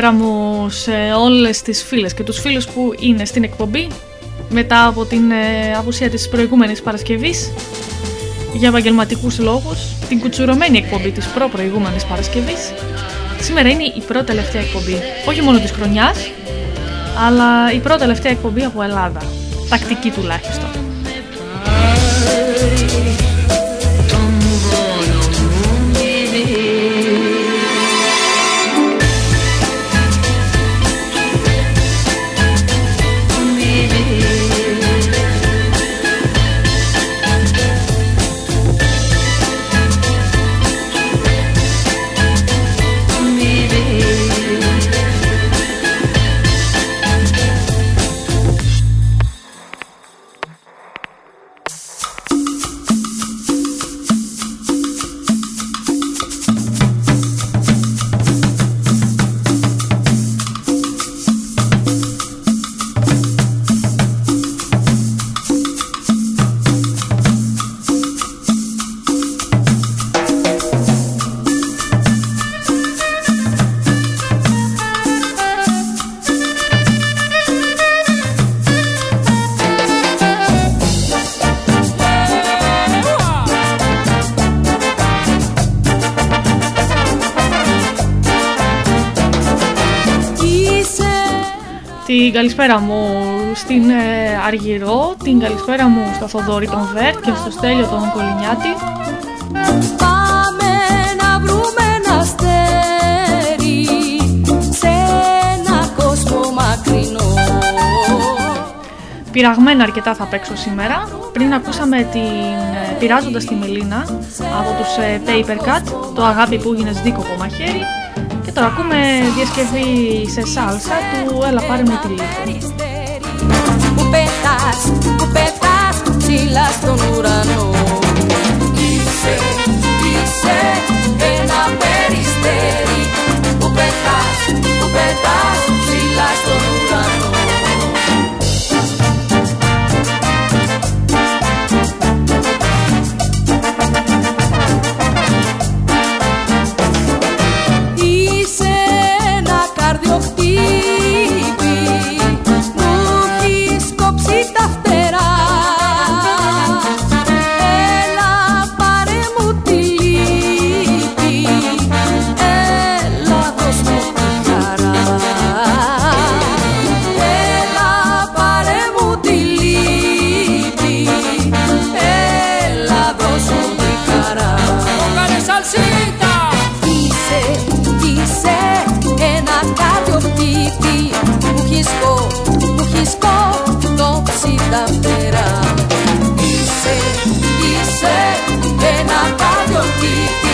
καλησπέρα μου σε όλες τις φίλες και τους φίλους που είναι στην εκπομπή μετά από την ε, απουσία της προηγούμενης Παρασκευής για επαγγελματικούς λόγους, την κουτσουρωμένη εκπομπή της προ-προηγούμενης Παρασκευής. Σήμερα είναι η πρώτη τελευταία εκπομπή, όχι μόνο της χρονιάς, αλλά η πρώτη τελευταία εκπομπή από Ελλάδα, τακτική τουλάχιστον. Καλησπέρα μου στην ε, Αργυρό, την καλησπέρα μου στο Θοδόρη τον Βέρτ και στο Στέλιο τον Κολυνιάτη. Πάμε να βρούμε ένα αστέρι σε ένα κόσμο μακρινό Πειραγμένα αρκετά θα παίξω σήμερα. Πριν ακούσαμε την ε, Πειράζοντας τη Μελίνα από τους ε, Paper Cut, το αγάπη που έγινες δίκοπο μαχαίρι και τώρα ακούμε διασκευή σε σάλσα του Έλα πάρε με τη λίπη. Που πετάς, που πετάς ψηλά στον ουρανό Είσαι, είσαι ένα περιστέρι Που πετάς, που πετάς ψηλά στον ουρανό contigo. sweet.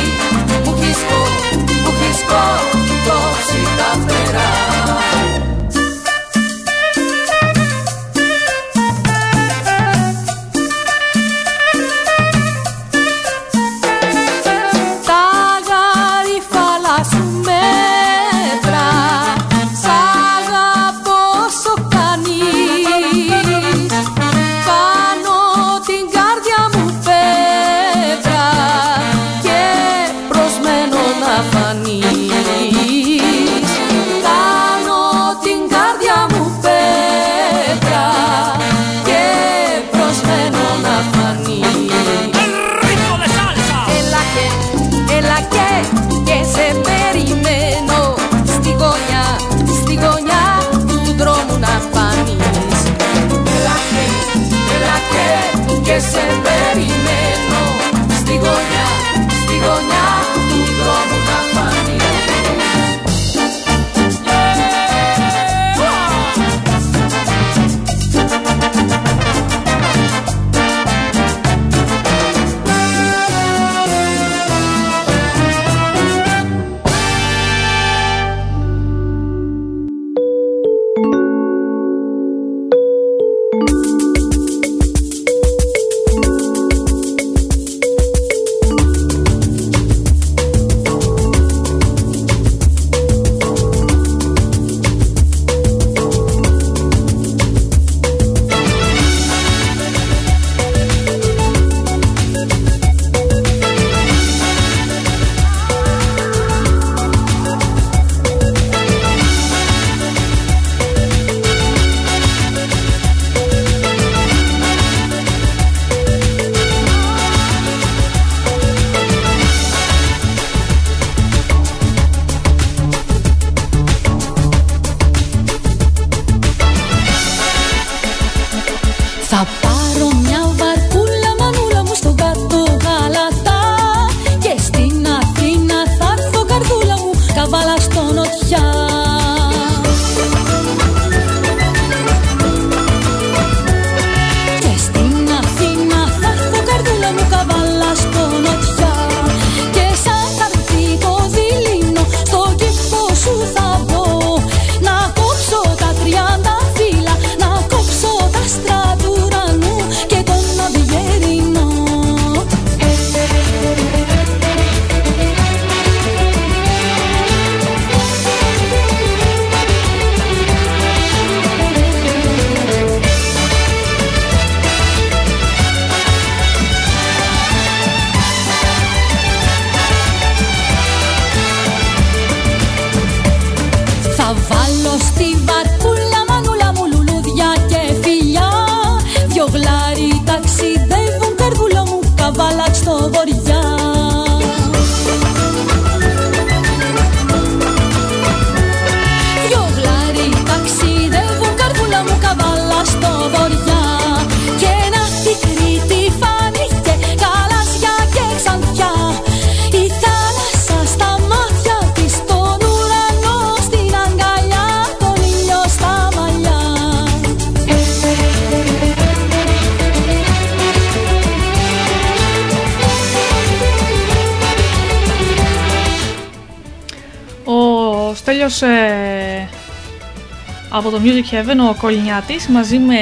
Heaven, ο Κολυνιάτης, μαζί με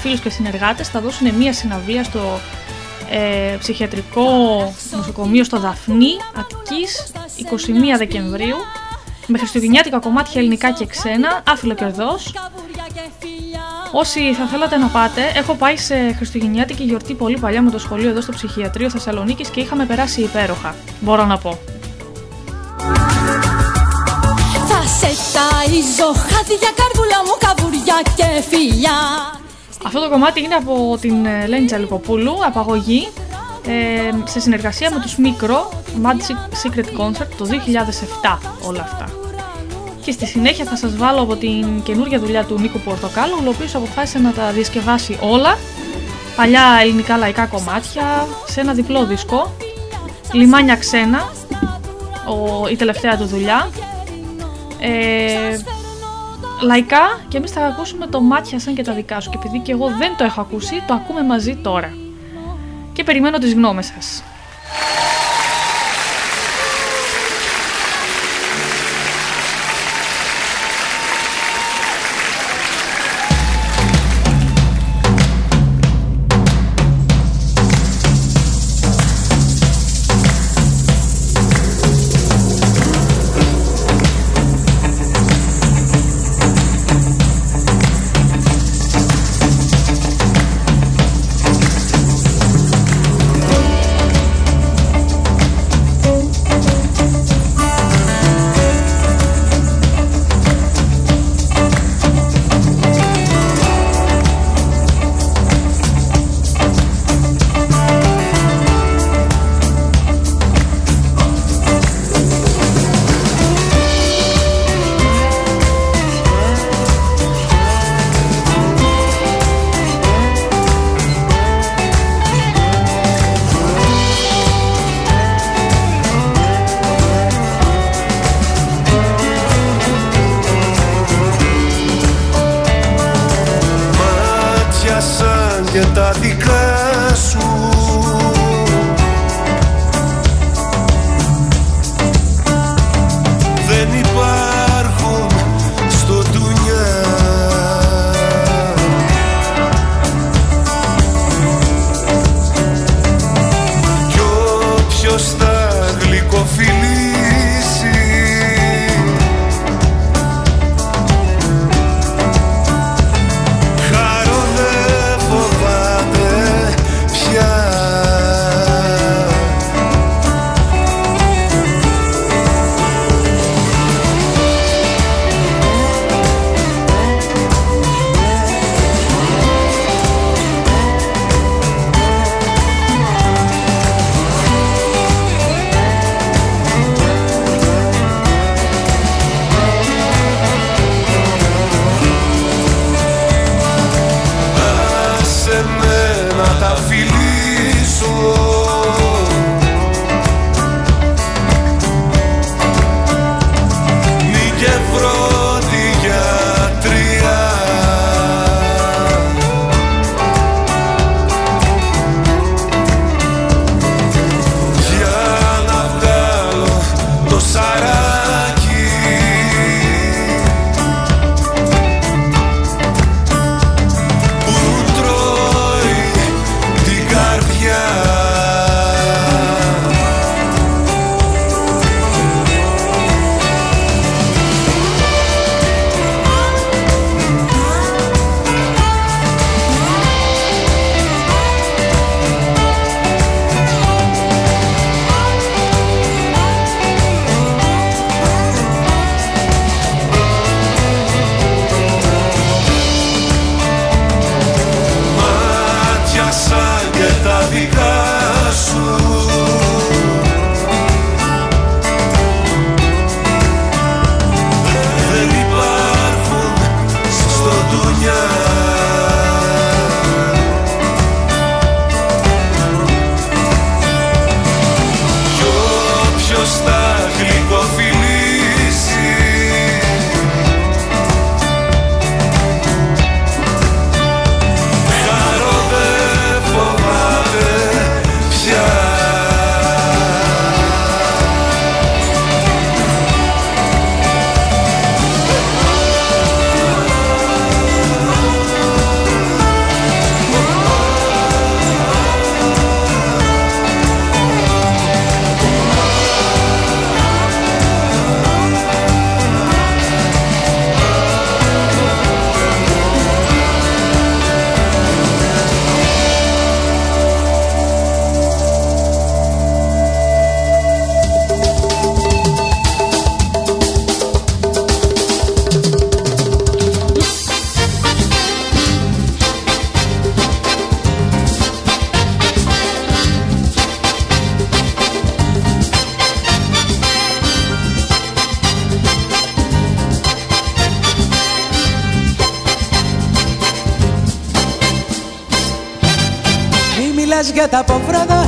φίλους και συνεργάτες θα δώσουν μια συναυλία στο ε, ψυχιατρικό νοσοκομείο στο Δαφνί Αττικής 21 Δεκεμβρίου με χριστουγεννιάτικα κομμάτια ελληνικά και ξένα, άφιλο κερδός. Όσοι θα θέλατε να πάτε, έχω πάει σε χριστουγεννιάτικη γιορτή πολύ παλιά με το σχολείο εδώ στο ψυχιατρίο Θεσσαλονίκης και είχαμε περάσει υπέροχα. Μπορώ να πω. Ταΐζω χάδια καρδούλα μου καβουριά και φιλιά. Αυτό το κομμάτι είναι από την ε, Λένη Τζαλικοπούλου, απαγωγή, ε, σε συνεργασία με τους Μικρο, Magic Secret Concert το 2007 όλα αυτά. Και στη συνέχεια θα σας βάλω από την καινούργια δουλειά του Νίκου Πορτοκάλου, ο οποίος αποφάσισε να τα διασκευάσει όλα, παλιά ελληνικά λαϊκά κομμάτια, σε ένα διπλό δίσκο, Λιμάνια Ξένα, ο, η τελευταία του δουλειά, ε, λαϊκά και εμείς θα ακούσουμε το «Μάτια σαν και τα δικά σου» και επειδή και εγώ δεν το έχω ακούσει, το ακούμε μαζί τώρα. Και περιμένω τις γνώμες σας. Για τα πόβρατα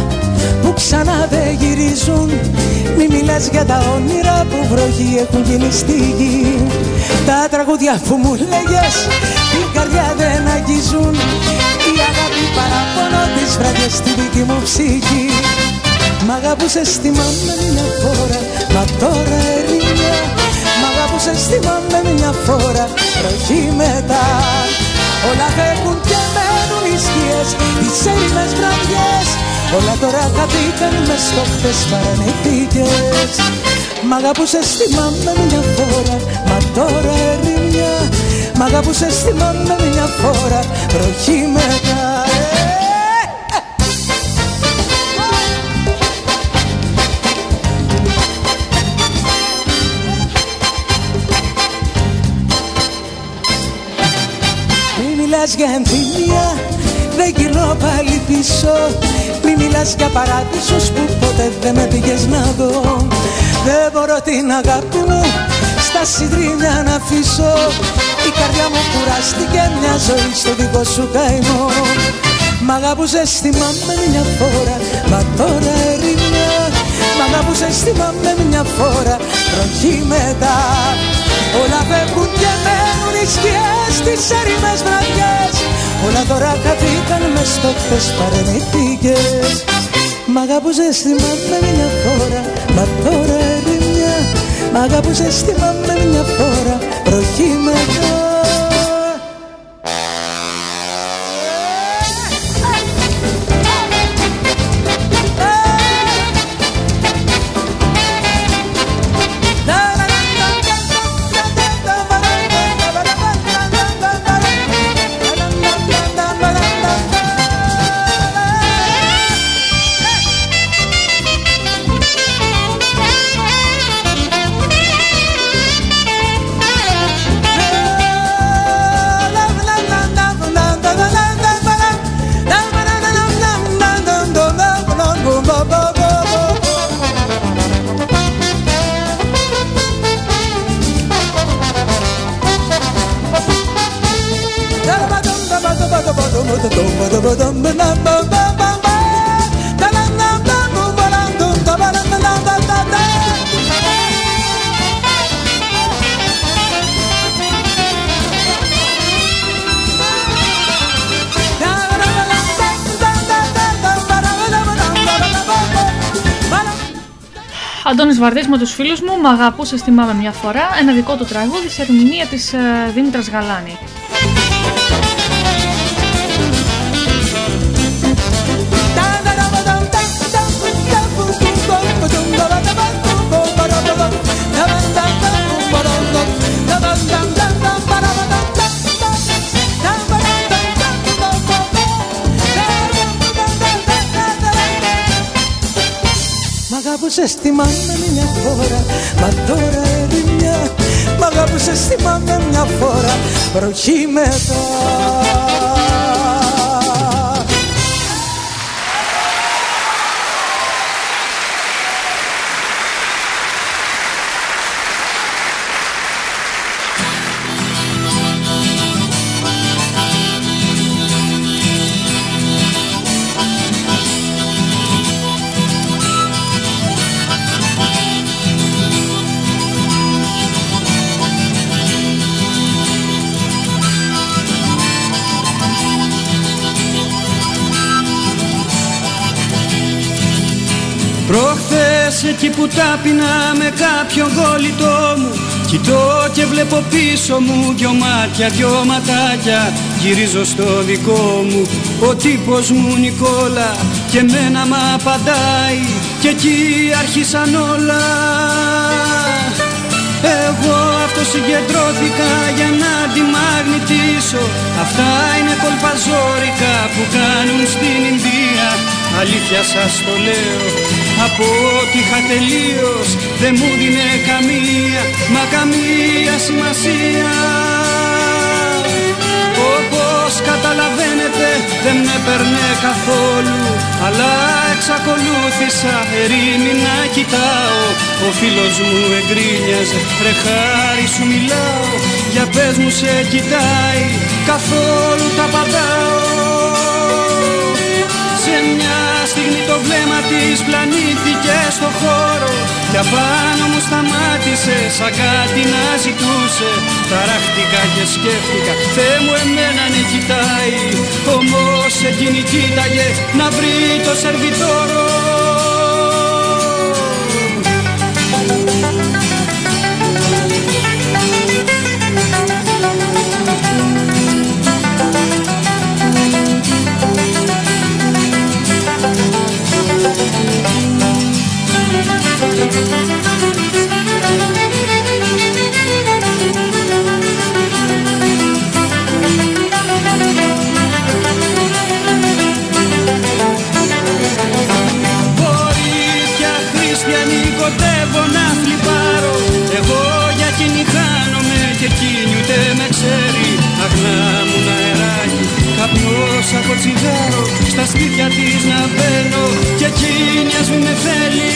που ξανά δεν γυρίζουν. Μη μιλάς για τα όνειρα που βροχή έχουν γίνει στη γη. Τα τραγούδια που μου λέγες την καρδιά δεν αγγίζουν. Η αγάπη παραπονώ τις βραδιές στη δική μου ψυχή. Μ' αγαπούσες θυμάμαι μια φορά Μα τώρα ερήμια Μ' αγαπούσες θυμάμαι μια φορά Βροχή μετά. Όλα φεύγουν και μένουν οι σκιές Τις έρημες βραδιές. Όλα τώρα κατήκαν μες στο χτες παρανηθήκες. Μ' αγαπούσες θυμάμαι μια φορά Μα τώρα ερήμια Μ' αγαπούσες θυμάμαι μια φορά Βροχή μετά μιλάς για εμφύλια Δεν γυρνώ πάλι πίσω. Μη μιλάς για παράδεισος που ποτέ δεν με πήγες να δω. Δεν μπορώ την αγάπη μου στα σιδρίνια να αφήσω. Η καρδιά μου κουράστηκε μια ζωή στο δικό σου καημό. Μ' αγαπούσες θυμάμαι μια φορά. Μα τώρα ερήμια Μ' αγαπούσες θυμάμαι μια φορά. Βροχή μετά. Όλα φεύγουν και μένουν οι σκιές τις έρημες βραδιές Όλα τώρα καθήκαν μες στο χθες παρενηθήκες Μ' αγαπούσες θυμάμαι μια φορά Μα τώρα ερημιά Μ' αγαπούσες θυμάμαι μια φορά Βροχή μετά Αντώνης τους φίλους μου, μ' αγαπούσε θυμάμαι μια φορά, ένα δικό του τραγούδι σε ερμηνεία της ε, Δήμητρας Γαλάνη. Αγάπησες θυμάμαι μια φορά Μα τώρα ερημιά Μ' αγάπησες θυμάμαι μια φορά Βροχή μετά εκεί που τάπινα με κάποιο γόλιτό μου Κοιτώ και βλέπω πίσω μου δυο μάτια, δυο ματάκια Γυρίζω στο δικό μου, ο τύπος μου Νικόλα Και μένα μ' απαντάει και εκεί άρχισαν όλα. Εγώ αυτό συγκεντρώθηκα για να τη μαγνητήσω Αυτά είναι κολπαζόρικα που κάνουν στην Ινδία. Αλήθεια σας το λέω Από ό,τι είχα τελείως Δεν μου δίνε καμία Μα καμία σημασία. Όπως καταλαβαίνετε δεν με παίρνε καθόλου Αλλά εξακολούθησα ερήμη να κοιτάω. Ο φίλος μου εγκρίνιαζε Ρε χάρη σου μιλάω Για πες μου σε κοιτάει Καθόλου τα πατάω Σε μια στιγμή το βλέμμα της πλανήθηκε στο χώρο. Κι απάνω μου σταμάτησε σαν κάτι να ζητούσε. Ταράχτηκα και σκέφτηκα Θεέ μου εμένα ναι κοιτάει. Όμως εκείνη κοίταγε να βρει το σερβιτόρο καπνός από τσιγάρο Στα σπίτια της να μπαίνω και εκείνη ας μη με θέλει.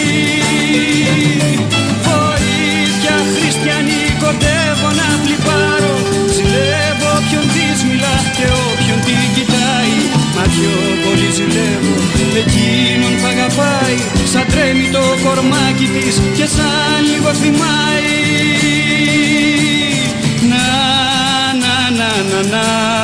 Βοήθεια χριστιανή κοντεύω να φλιπάρω Ζηλεύω όποιον της μιλά και όποιον την κοιτάει. Μα πιο πολύ ζηλεύω εκείνον που αγαπάει Σαν τρέμει το κορμάκι της και σαν λίγο θυμάει. Να, να, να, να, να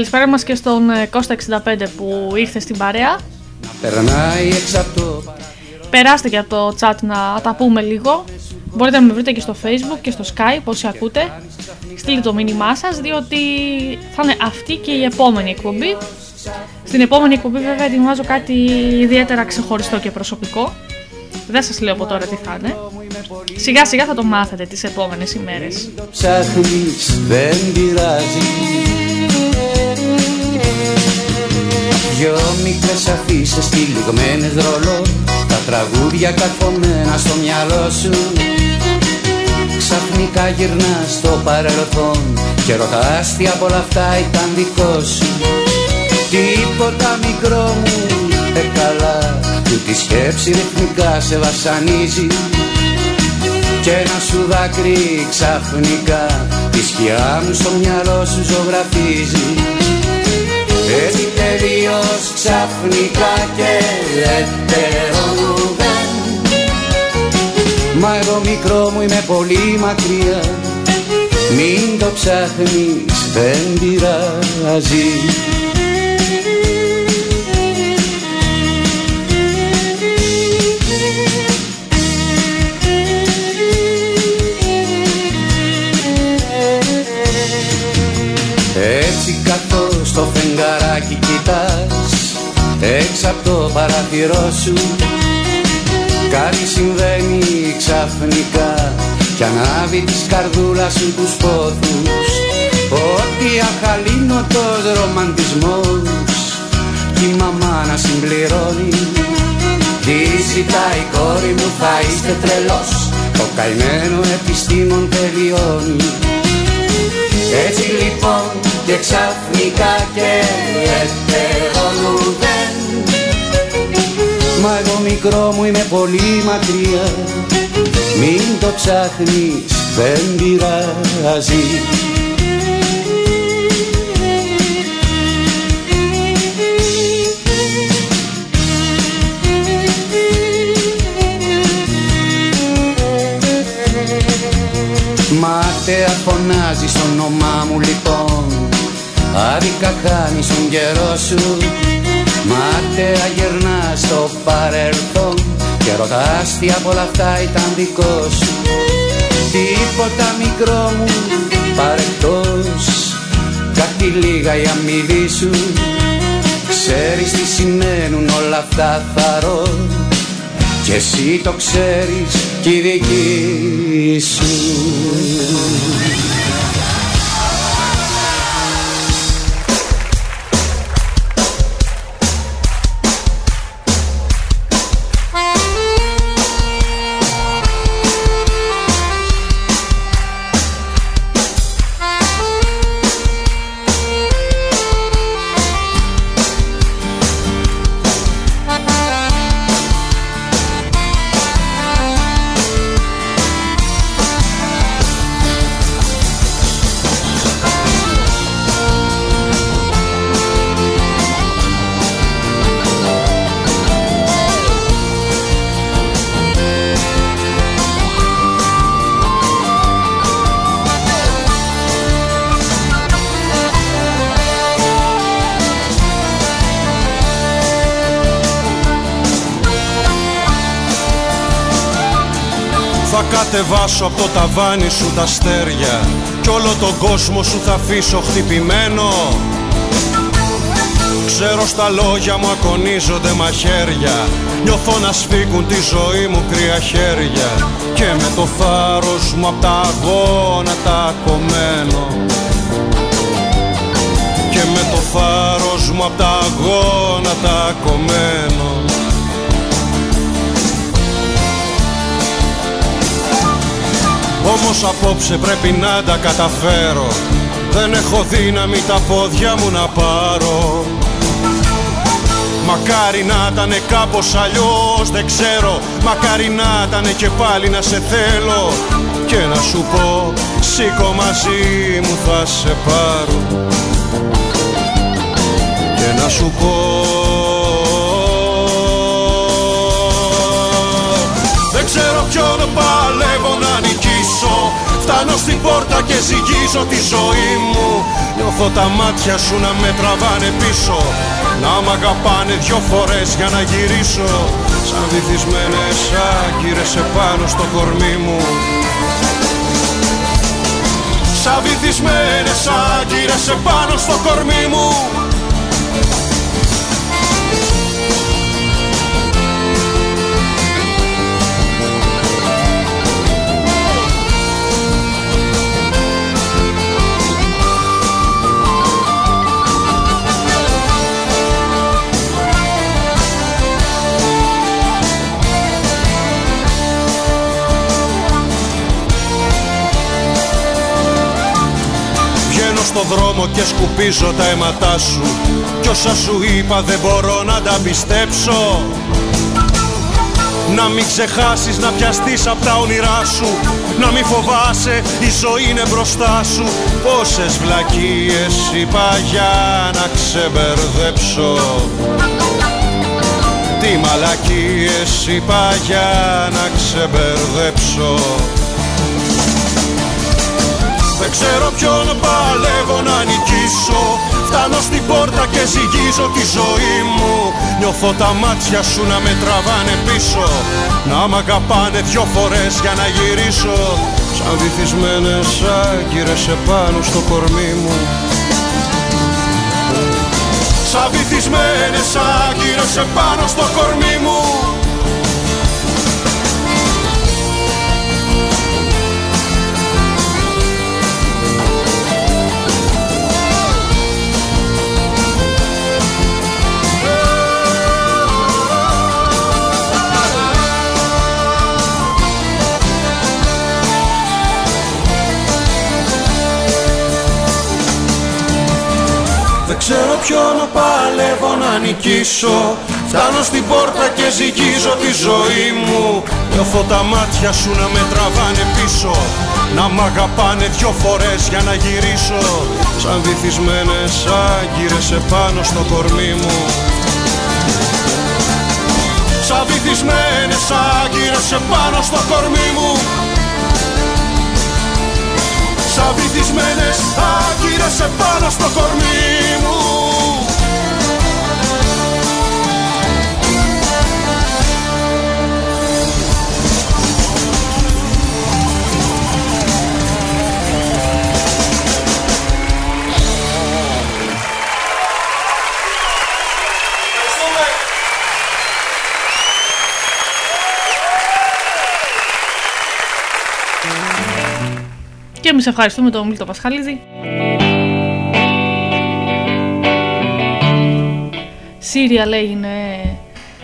καλησπέρα μας και στον ε, Κώστα 65 που ήρθε στην παρέα. Περνάει έξω από το Περάστε και από το chat να τα πούμε λίγο. Μπορείτε να με βρείτε και στο facebook και στο skype όσοι ακούτε. Στείλτε το μήνυμά σας διότι θα είναι αυτή και η επόμενη εκπομπή. Στην επόμενη εκπομπή βέβαια ετοιμάζω κάτι ιδιαίτερα ξεχωριστό και προσωπικό. Δεν σας λέω από τώρα τι θα είναι. Σιγά σιγά θα το μάθετε τις επόμενες ημέρες. το ψάχνεις δεν πειράζει Δυο μικρές αφήσεις τυλιγμένες ρολό Τα τραγούδια καρφωμένα στο μυαλό σου. Ξαφνικά γυρνάς στο παρελθόν Και ρωτάς τι από όλα αυτά ήταν δικό σου. Τίποτα μικρό μου ε καλά Που τη σκέψη ρυθμικά σε βασανίζει. Και ένα σου δάκρυ ξαφνικά Τη σκιά μου στο μυαλό σου ζωγραφίζει Έτσι τελείως ξαφνικά και ετερονουδέν Μα εγώ μικρό μου είμαι πολύ μακριά. Μην το ψάχνεις δεν πειράζει στο φεγγαράκι κοιτάς. Έξω από το παραθυρό σου. Κάτι συμβαίνει ξαφνικά. Κι ανάβει της καρδούλας σου τους πόθους. Ότι αχαλήνοτος ρομαντισμός Κι η μαμά να συμπληρώνει. Τι ζητάει η κόρη μου θα είστε τρελός Το καημένο επιστήμον τελειώνει έτσι λοιπόν και ξαφνικά και ετερονουδέν. Μα εγώ μικρό μου είμαι πολύ μακριά. Μην το ψάχνεις δεν πειράζει Μάταια φωνάζει στο όνομά μου λοιπόν. Άδικα χάνεις τον καιρό σου. Μάταια γυρνάς στο παρελθόν. Και ρωτάς τι από όλα αυτά ήταν δικό σου. Τίποτα μικρό μου παρεκτός. Κάτι λίγα η αμοιβή σου. Ξέρεις ξέρεις τι σημαίνουν όλα αυτά θαρώ και εσύ το ξέρεις κι η δική σου κατεβάσω από το ταβάνι σου τα αστέρια Κι όλο τον κόσμο σου θα αφήσω χτυπημένο. Ξέρω στα λόγια μου ακονίζονται μαχαίρια Νιώθω να σφίγγουν τη ζωή μου κρύα χέρια Και με το θάρρος μου απ' τα αγώνα τα κομμένο. Και με το θάρρος μου απ' τα αγώνα τα κομμένο Όμως απόψε πρέπει να τα καταφέρω. Δεν έχω δύναμη τα πόδια μου να πάρω. Μακάρι να ήταν κάπως αλλιώς δεν ξέρω. Μακάρι να ήταν και πάλι να σε θέλω. Και να σου πω σήκω μαζί μου θα σε πάρω. Και να σου πω. Δεν ξέρω ποιον παλεύω να νικήσω Φτάνω στην πόρτα και ζυγίζω τη ζωή μου. Νιώθω τα μάτια σου να με τραβάνε πίσω. Να μ' αγαπάνε δυο φορές για να γυρίσω. Σαν βυθισμένες άγκυρες επάνω στο κορμί μου. Σαν βυθισμένες άγκυρες επάνω στο κορμί μου στο δρόμο και σκουπίζω τα αίματά σου. Κι όσα σου είπα δεν μπορώ να τα πιστέψω. Να μην ξεχάσεις να πιαστείς απ' τα όνειρά σου. Να μην φοβάσαι, η ζωή είναι μπροστά σου. Πόσες βλακίες είπα για να ξεμπερδέψω. Τι μαλακίες είπα για να ξεμπερδέψω δεν ξέρω ποιον παλεύω να νικήσω. Φτάνω στην πόρτα και ζυγίζω τη ζωή μου. Νιώθω τα μάτια σου να με τραβάνε πίσω. Να μ' αγαπάνε δυο φορές για να γυρίσω. Σαν βυθισμένες άγκυρες επάνω στο κορμί μου. Σαν βυθισμένες άγκυρες επάνω στο κορμί μου ξέρω ποιον παλεύω να νικήσω. Φτάνω στην πόρτα και ζυγίζω τη ζωή μου. Νιώθω τα μάτια σου να με τραβάνε πίσω. Να μ' αγαπάνε δυο φορές για να γυρίσω. Σαν βυθισμένες άγκυρες επάνω στο κορμί μου. Σαν βυθισμένες άγκυρες επάνω στο κορμί μου Σαν βυθισμένες άγκυρες επάνω στο κορμί μου Εμείς ευχαριστούμε τον Μίλτο Πασχαλίδη. Σύρια λέει είναι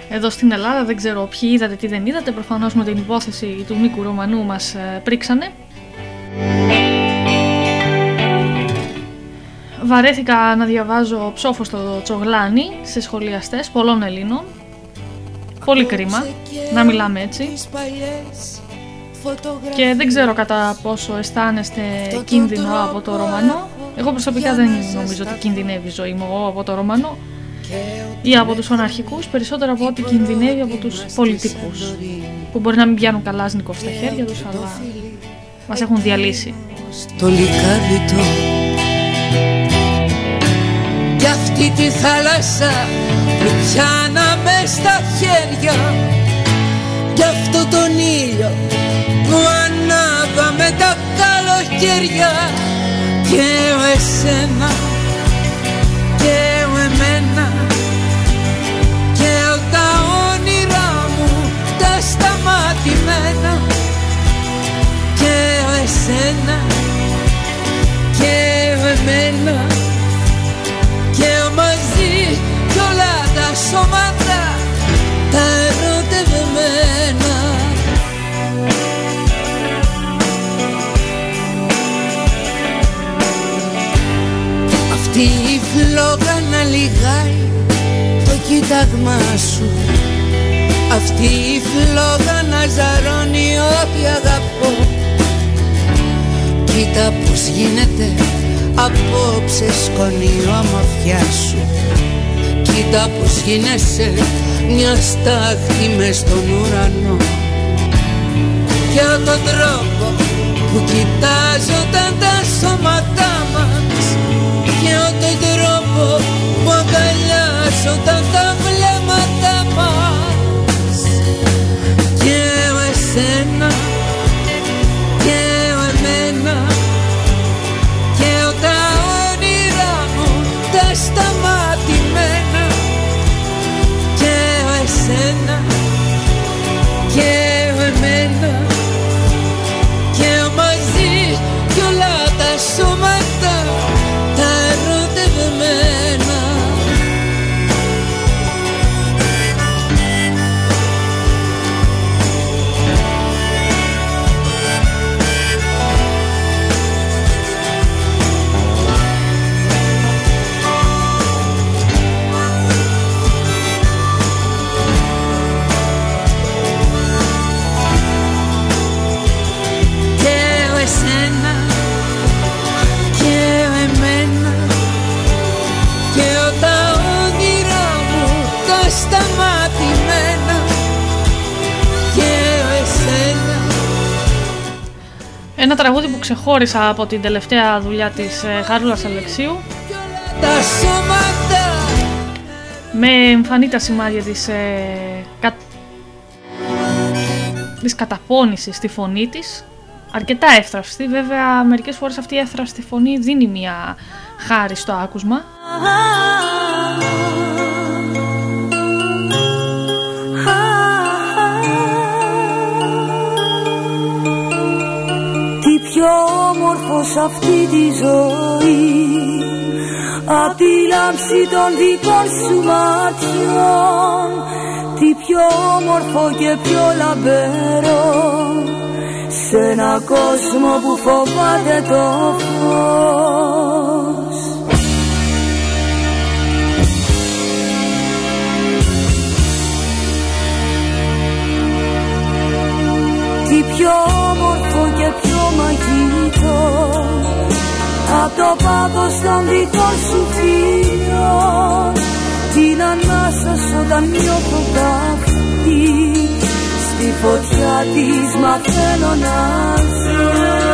εδώ στην Ελλάδα, δεν ξέρω ποιοι είδατε τι δεν είδατε, προφανώς με την υπόθεση του Νίκου Ρωμανού μας ε, πρίξανε. Βαρέθηκα να διαβάζω ψόφος στο τσογλάνι σε σχολιαστές πολλών Ελλήνων. Πολύ κρίμα να μιλάμε έτσι. Και δεν ξέρω κατά πόσο αισθάνεστε κίνδυνο από το Ρωμανό. Εγώ προσωπικά δεν νομίζω ότι κινδυνεύει η ζωή μου. Από το Ρωμανό ή από τους αναρχικούς περισσότερο από ό,τι κινδυνεύει από τους πολιτικούς που μπορεί να μην πιάνουν καλά στα χέρια τους αλλά μας έχουν διαλύσει. Στο λικάβι Κι αυτή τη θάλασσα που πιάναμε στα χέρια Κι αυτό τον ήλιο που ανάβαμε τα καλοκαίρια Και εσένα και εμένα σταματημένα και εσένα και εμένα και μαζί κι όλα τα σώματα φλόγα να λιγάει το κοίταγμα σου. Αυτή η φλόγα να ζαρώνει ό,τι αγαπώ. Κοίτα πως γίνεται απόψε σκονή ομορφιά σου. Κοίτα πως γίνεσαι μια στάχτη μες στον ουρανό. Και τον τρόπο που κοιτάζονταν τα σώματά μας Και τον τρόπο που αγκαλιάζονταν τα Ένα τραγούδι που ξεχώρισα από την τελευταία δουλειά της ε, Χαρούλας Αλεξίου με εμφανή τα σημάδια της, ε, κα... της καταπώνησης στη φωνή της. Αρκετά εύθραυστη. Βέβαια μερικές φορές αυτή η εύθραυστη φωνή δίνει μια χάρη στο άκουσμα πιο όμορφος σ' αυτή τη ζωή. Απ' τη λάμψη των δικών σου μάτιων. Τι πιο όμορφο και πιο λαμπερό. Σ' ένα κόσμο που φοβάται το φως. Τι πιο όμορφο και πιο μαγικό Απ' το πάθος των δικών σου φίλων Την ανάσα σου όταν νιώθω καυτή Στη φωτιά της μαθαίνω να ζω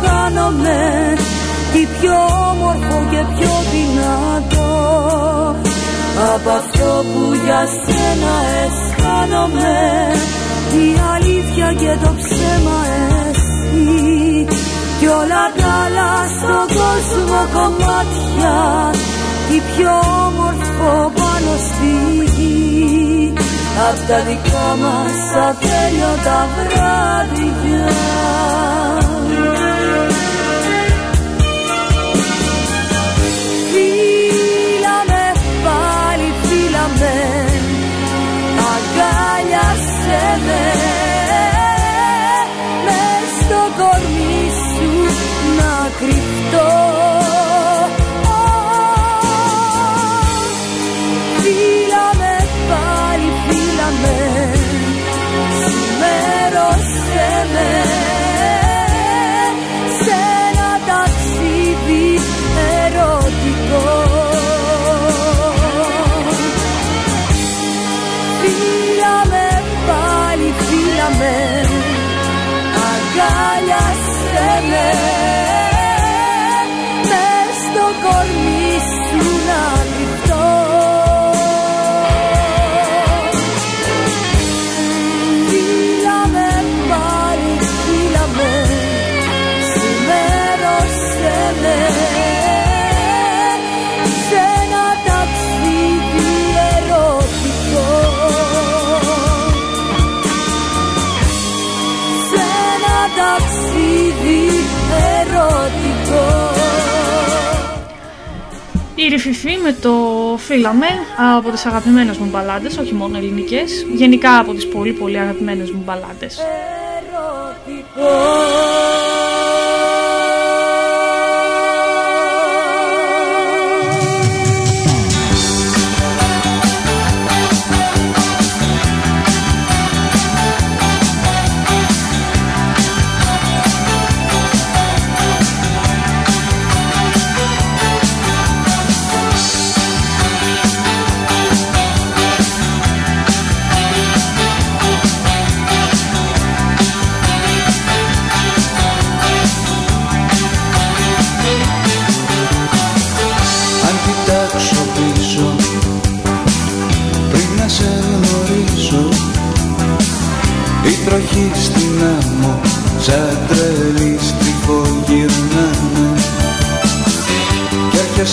πως χάνομαι. Τι πιο όμορφο και πιο δυνατό. Από αυτό που για σένα αισθάνομαι. Η αλήθεια και το ψέμα εσύ. Κι όλα τα άλλα στον κόσμο κομμάτια. Τι πιο όμορφο πάνω στη γη. Απ' τα δικά μας ατέλειωτα βράδια Αγκάλιασέ μες Μες στο κορμί σου να κρυφτώ. Φίλα με πάλι φίλα με Σημέρωσέ με Η Ριφιφή με το Φύλαμε από τις αγαπημένες μου μπαλάντες, όχι μόνο ελληνικές, γενικά από τις πολύ πολύ αγαπημένες μου μπαλάντες. Αν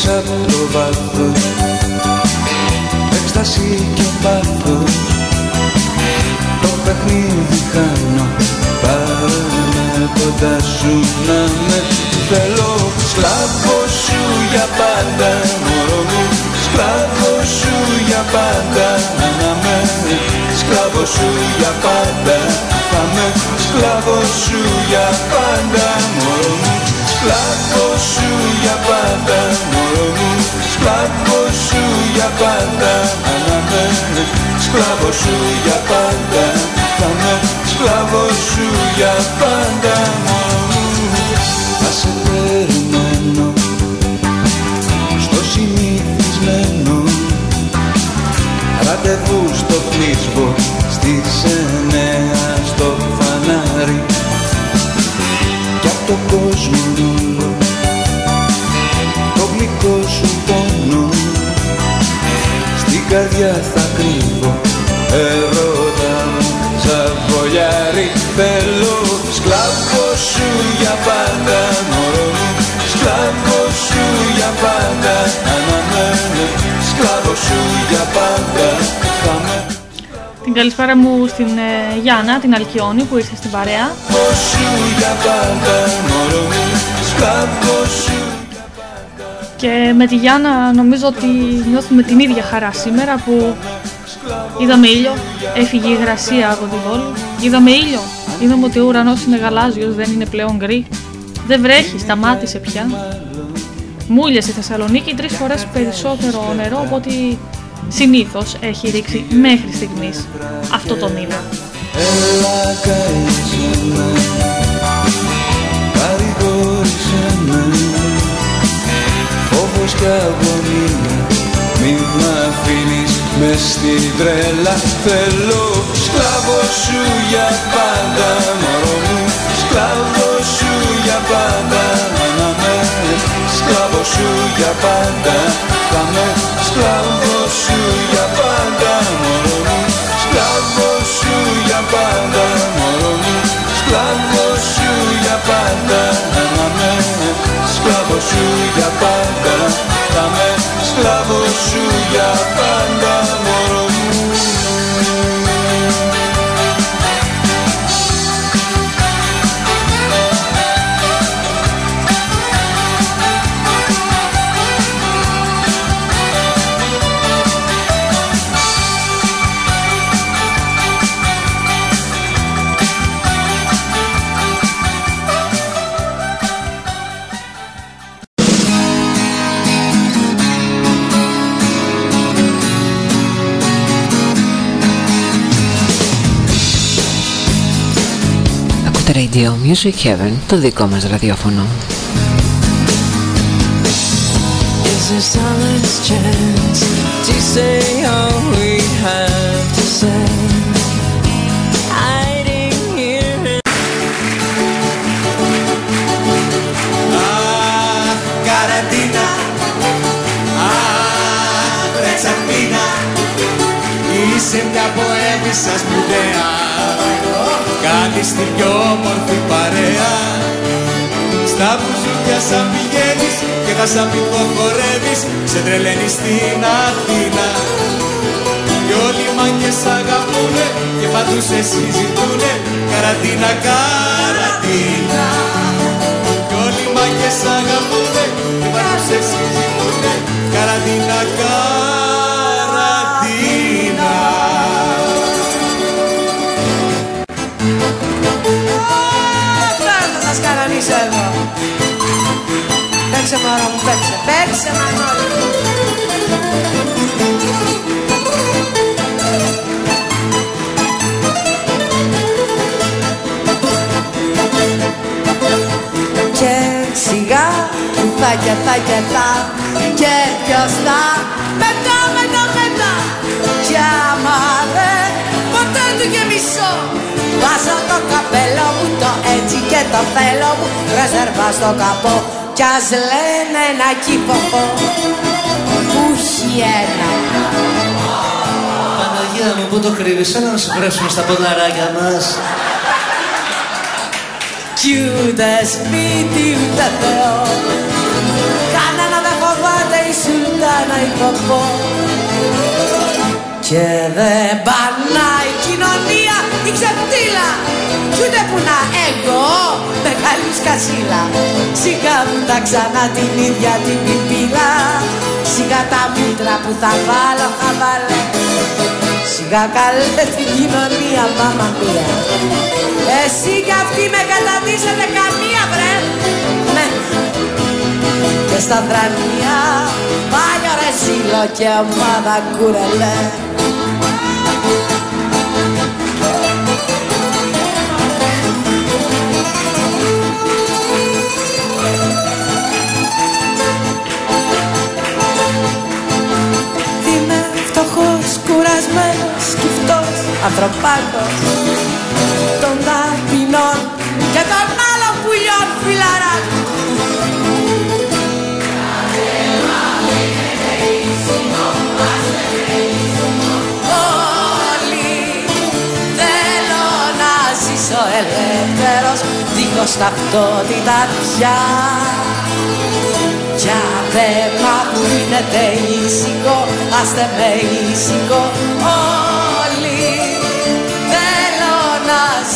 κι έρχεσαι απ' το βάθος έκσταση και πάθος. Το παιχνίδι χάνω. Πάρε με κοντά σου να με θέλω. Σκλάβο σου για πάντα μωρό μου. Σκλάβο σου για πάντα να με. Σκλάβο σου για πάντα θα με. Σκλάβο σου για πάντα μωρό μου. Σκλάβο σου για πάντα μωρό μου σκλάβο σου για πάντα να με σκλάβο σου για πάντα θα με σκλάβο σου για πάντα μωρό μου. Θα σε περιμένω στο συνηθισμένο ραντεβού στην καρδιά θα κρύβω. Ερώτα σαν φωλιάρι θέλω. Σκλάβο σου για πάντα μωρό μου. Σκλάβο σου για πάντα αναμένω σκλάβο σου για πάντα θα με Την καλησπέρα μου στην ε, Γιάννα, την Αλκιόνη που ήρθε στην παρέα. σκλάβο σου για πάντα μωρό μου. Σκλάβο σου Και με τη Γιάννα νομίζω ότι νιώθουμε την ίδια χαρά σήμερα που είδαμε ήλιο, έφυγε η υγρασία από τη Βόλη. Είδαμε ήλιο, είδαμε ότι ο ουρανός είναι γαλάζιος, δεν είναι πλέον γκρι. Δεν βρέχει, σταμάτησε πια. Μούλια στη Θεσσαλονίκη τρεις φορές περισσότερο νερό από ότι συνήθως έχει ρίξει μέχρι στιγμής αυτό το μήνα. αγωνία. Μην μ' αφήνεις μες στην τρέλα Θέλω σκλάβο σου για πάντα μωρό μου. Σκλάβο σου για πάντα να με Σκλάβο σου για πάντα θα με. Σκλάβο σου για πάντα μωρό μου. Σκλάβο σου για πάντα μωρό μου. Σκλάβο σου για πάντα να με Σκλάβο σου για πάντα. Radio Music Heaven, το δικό μας ραδιόφωνο. Is there silence chance to say all we have to say? Hiding here. Αχ, καραντίνα Αχ, βρέξα πείνα Είσαι μια ποέμισσα σπουδαία Κάτι στη πιο όμορφη παρέα. Στα μπουζούκια σαν πηγαίνεις Και τα σαπικό χορεύεις Σε τρελαίνεις στην Αθήνα. Κι όλοι οι μάγκες αγαπούνε Και παντού σε συζητούνε. Καραντίνα, καραντίνα Κι όλοι οι μάγκες αγαπούνε Και παντού σε συζητούνε. Καραντίνα, καραντίνα σας κανονίσω εγώ Παίξε μωρό μου, παίξε, παίξε μανώλη Και σιγά θα και θα και θα Και ποιος θα μετά μετά μετά. Κι άμα δεν ποτέ του και μισό Βάζω το καπέλο μου το έτσι και το θέλω μου Ρεζερβά στο καπό κι ας λένε ένα κύποπο που έχει ένα Παναγία μου που το κρύβεις, έλα να σου πρέσουμε στα ποδαράκια μας Κι ούτε σπίτι ούτε Θεό Κανένα δεν φοβάται η σουλτάνα η ποπό Και δεν πανάει η κοινωνία η ξεφτύλα. Κι ούτε που να εγώ μεγάλης σκασίλα Σιγά μου τα ξανά την ίδια την πιπίλα Σιγά τα μούτρα που θα βάλω χαβαλέ Σιγά καλέ την κοινωνία μάμα μία. Εσύ κι αυτή με καταντήσετε καμία βρε. Ναι. Και στα θρανία Πάλιο ρε ζήλο και ομάδα κουρελέ ανθρωπάκος Των ταπεινών και των άλλων πουλιών φιλαράκων Όλοι θέλω να ζήσω ελεύθερος δίχως ταυτότητα πια κι αν δεν μ' αφήνετε ήσυχο, άστε με ήσυχο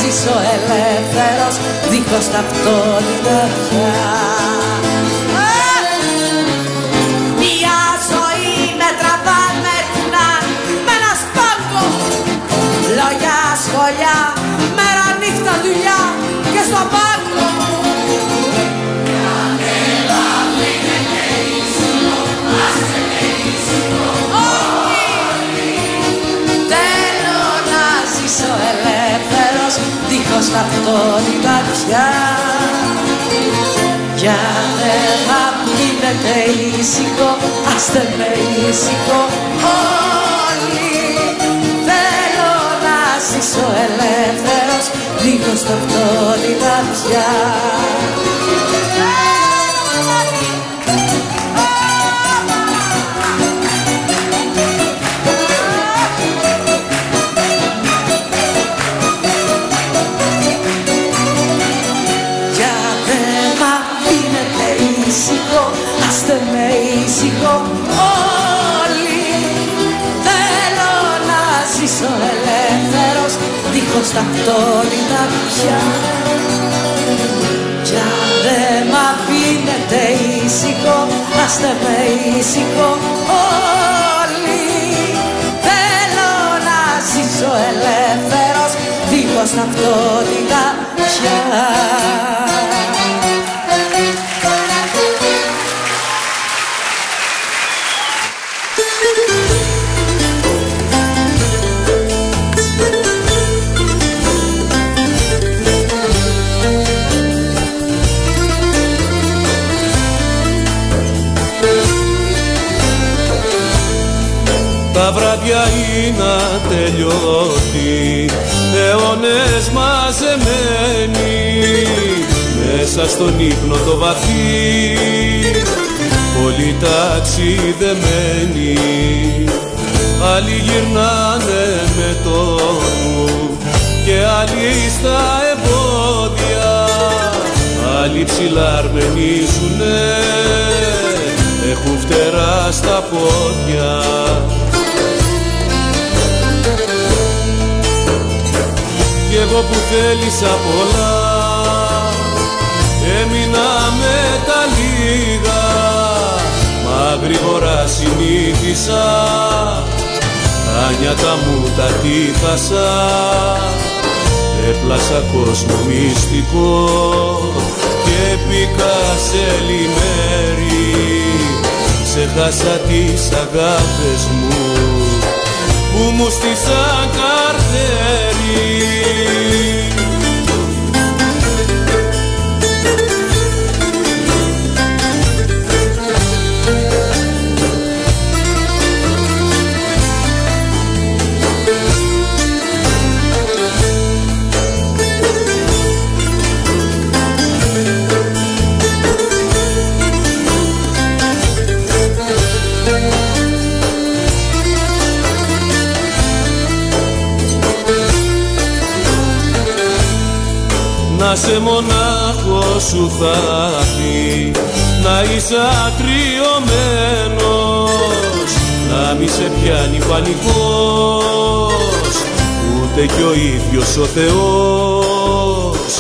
ζήσω ελεύθερος, δίχως ταυτότητα πια. Μια ζωή με τραβάν, με κουνάν, με ένα σπάγκο Λόγια, σχολιά, μέρα νύχτα δουλειά και στο πάγκο δίχως ταυτότητα πια Κι αν δεν θα πίνετε ήσυχο, άστε με ήσυχο. Όλοι Θέλω να ζήσω ελεύθερος δίχως ταυτότητα πια δίχως ταυτότητα πια. Κι αν δεν μ' αφήνετε ήσυχο, άστε με ήσυχο όλοι. Θέλω να ζήσω ελεύθερος δίχως ταυτότητα πια είναι ατελειώτη αιώνες μαζεμένοι μέσα στον ύπνο το βαθύ. Πολύ ταξιδεμένοι άλλοι γυρνάνε με το νου. Και άλλοι στα εμπόδια άλλοι ψηλά αρμενίζουνε. Έχουν φτερά στα πόδια εγώ που θέλησα πολλά. Έμεινα με τα λίγα μα γρήγορα συνήθισα. Τα νιάτα μου τα τύχασα. Έπλασα κόσμο μυστικό και μπήκα σε λιμέρι. Ξεχάσα τις αγάπες μου που μου στήσαν καρτέρι Να σε μονάχο σου θα πει Να είσαι ατριωμένος Να μη σε πιάνει πανικός Ούτε κι ο ίδιος ο Θεός.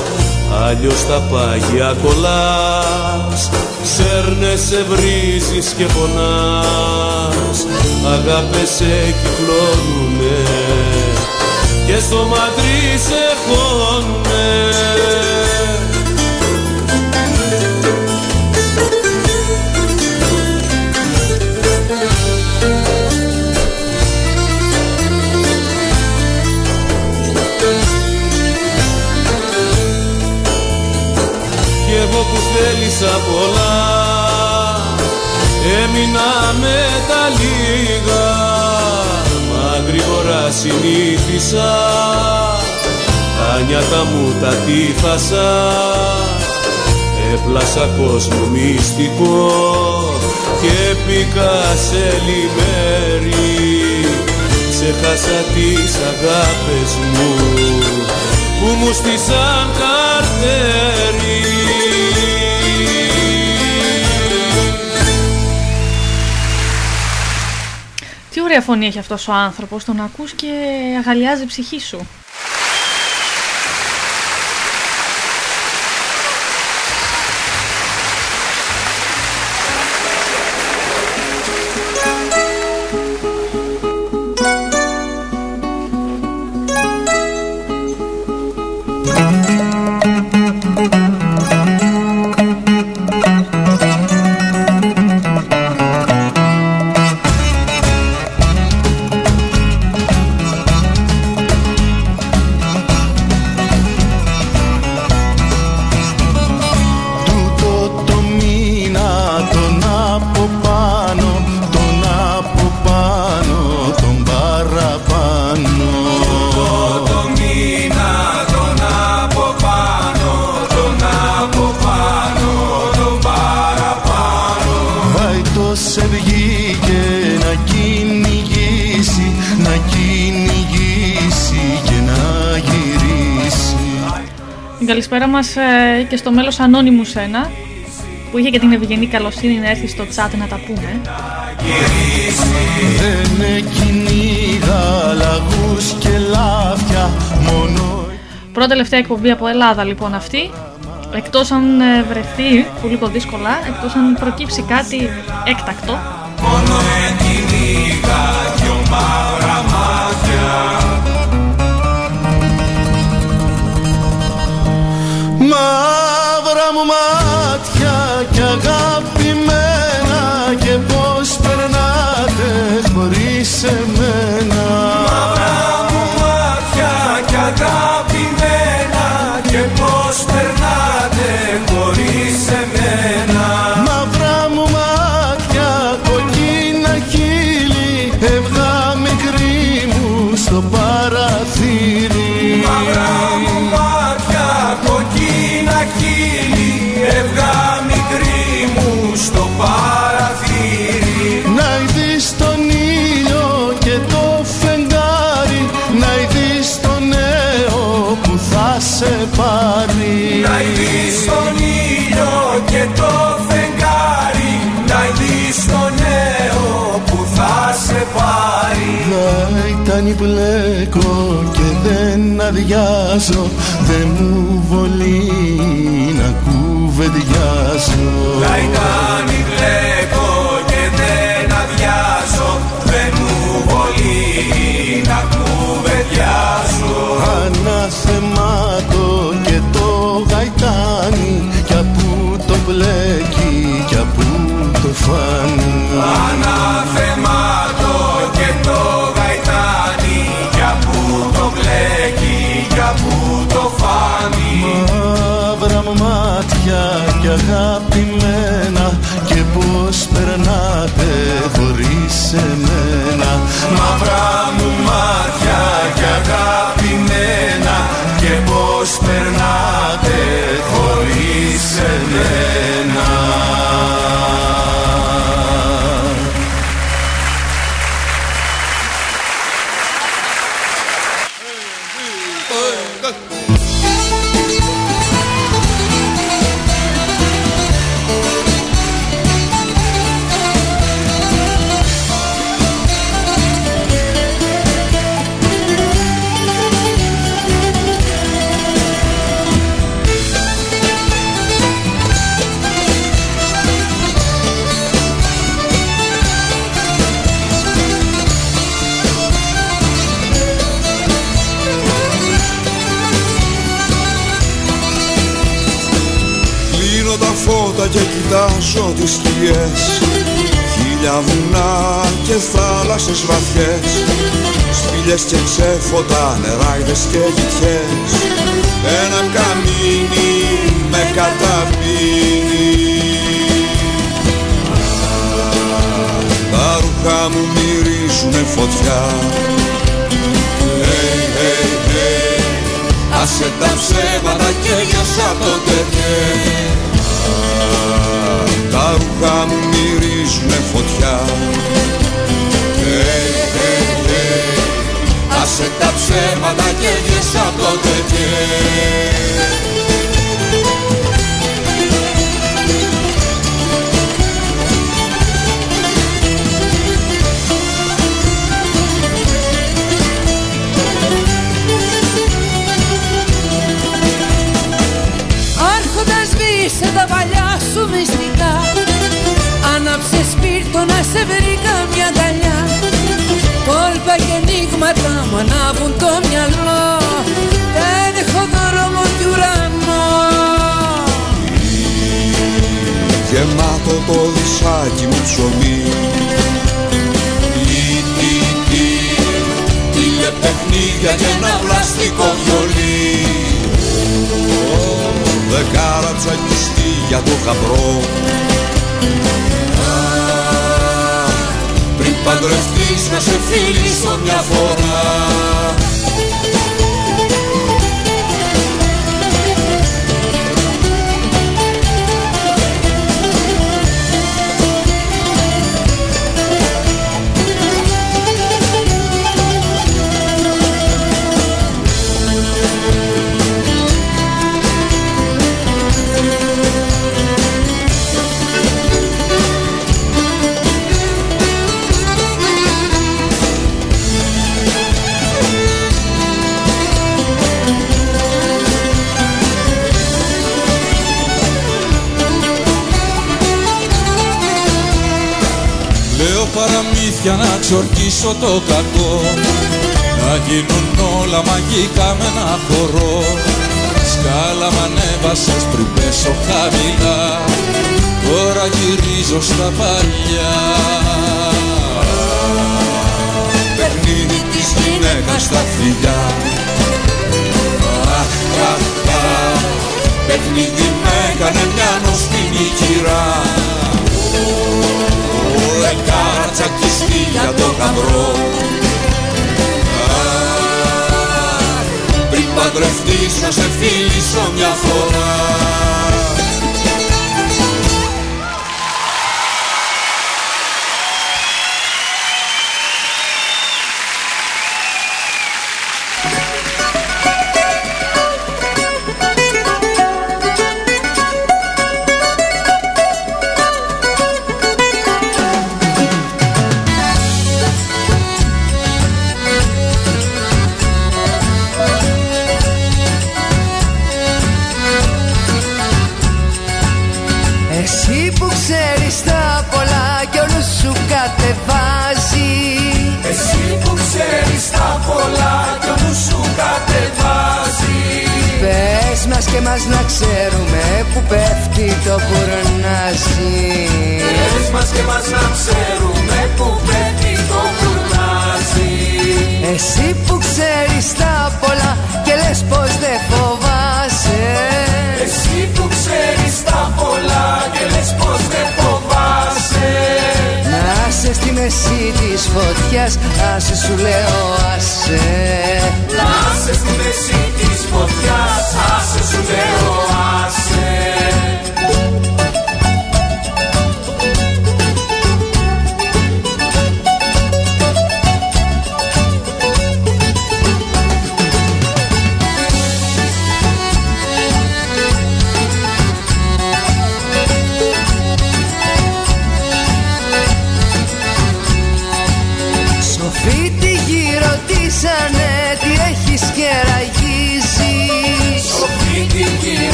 Αλλιώς τα πάγια κολλάς Σέρνεσαι, βρίζεις και πονάς. Αγάπες σε κυκλώνουνε και στο μαντρί σε θέλησα πολλά. Έμεινα με τα λίγα. Μα γρήγορα συνήθισα. Τα νιάτα μου τα τύφασα. Έπλασα κόσμο μυστικό και μπήκα σε λιμέρι ξεχάσα τις αγάπες μου που μου στήσαν καρτέρι ωραία φωνή έχει αυτός ο άνθρωπος, τον ακούς και αγαλιάζει η ψυχή σου. Και στο μέλος Ανώνυμου Σένα που είχε και την ευγενή καλοσύνη να έρθει στο chat να τα πούμε. Δεν κυνήγα λαγούς και λάφια, μόνο Πρώτη τελευταία εκπομπή από Ελλάδα λοιπόν αυτή. Εκτός αν ε, βρεθεί, που λίγο δύσκολα, εκτός αν προκύψει κάτι έκτακτο. Μαύρα Γαϊτάνι μπλέκω και δεν αδειάζω. Δεν μου βολεί να κουβεντιάζω Λαϊτάνι βλέπω και δεν αδειάζω. Δεν μου βολεί να κουβεντιάζω Αναθεμάτω και το γαϊτάνι. Κι απού το μπλέκει κι απού το φάνει. Αναθεμάτω μάτια και αγαπημένα Και πως περνάτε χωρίς εμένα. Μαύρα μου μάτια και αγαπημένα Και πως περνάτε κοιτάζω τις σκιές. Χίλια βουνά και θάλασσες βαθιές. Σπήλιες και ξέφωτα, νεράιδες και γητιές Ένα καμίνι με καταπίνει. Τα ρούχα μου μυρίζουνε φωτιά. Hey, hey, hey Άσε τα ψέματα και γιάσα το τετέ Τα ρούχα μου μυρίζουνε φωτιά. Hey, hey, hey Άσε τα ψέματα και γιάσα το τετέ σε βρήκα μια αγκαλιά. Κόλπα και νύγματα μου ανάβουν το μυαλό. Δεν έχω δρόμο κι ουρανό. Γεμάτο το δισάκι μου ψωμί. Τι, τι, τι Τηλεπαιχνίδια και ένα πλαστικό βιολί. Δεκάρα τσακιστή για το χαμπρό παντρευτείς να σε φίλησω μια φορά ξορκίσω το κακό. Να γίνουν όλα μαγικά με ένα χορό. Σκάλα μ' ανέβασες πριν πέσω χαμηλά. Τώρα γυρίζω στα παλιά Παιχνίδι της γυναίκας στα φιλιά. Αχ, αχ, αχ. Παιχνίδι με έκανε μια νοστινή κυρά Έκανα τσακιστή για το γαμπρό Πριν παντρευτείς να σε φίλησω μια φορά μέση της φωτιάς, άσε σου λέω άσε. Να είσαι στη μέση της φωτιάς, άσε σου λέω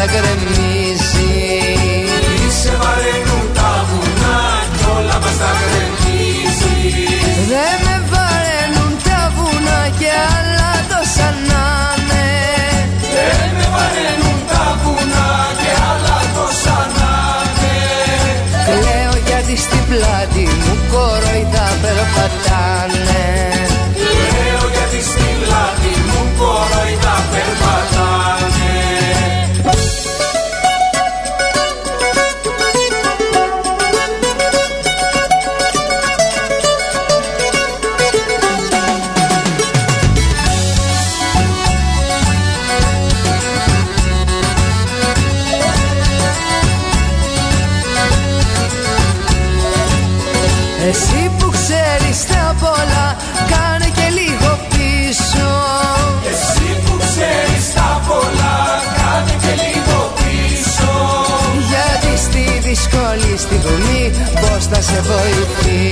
όλα μας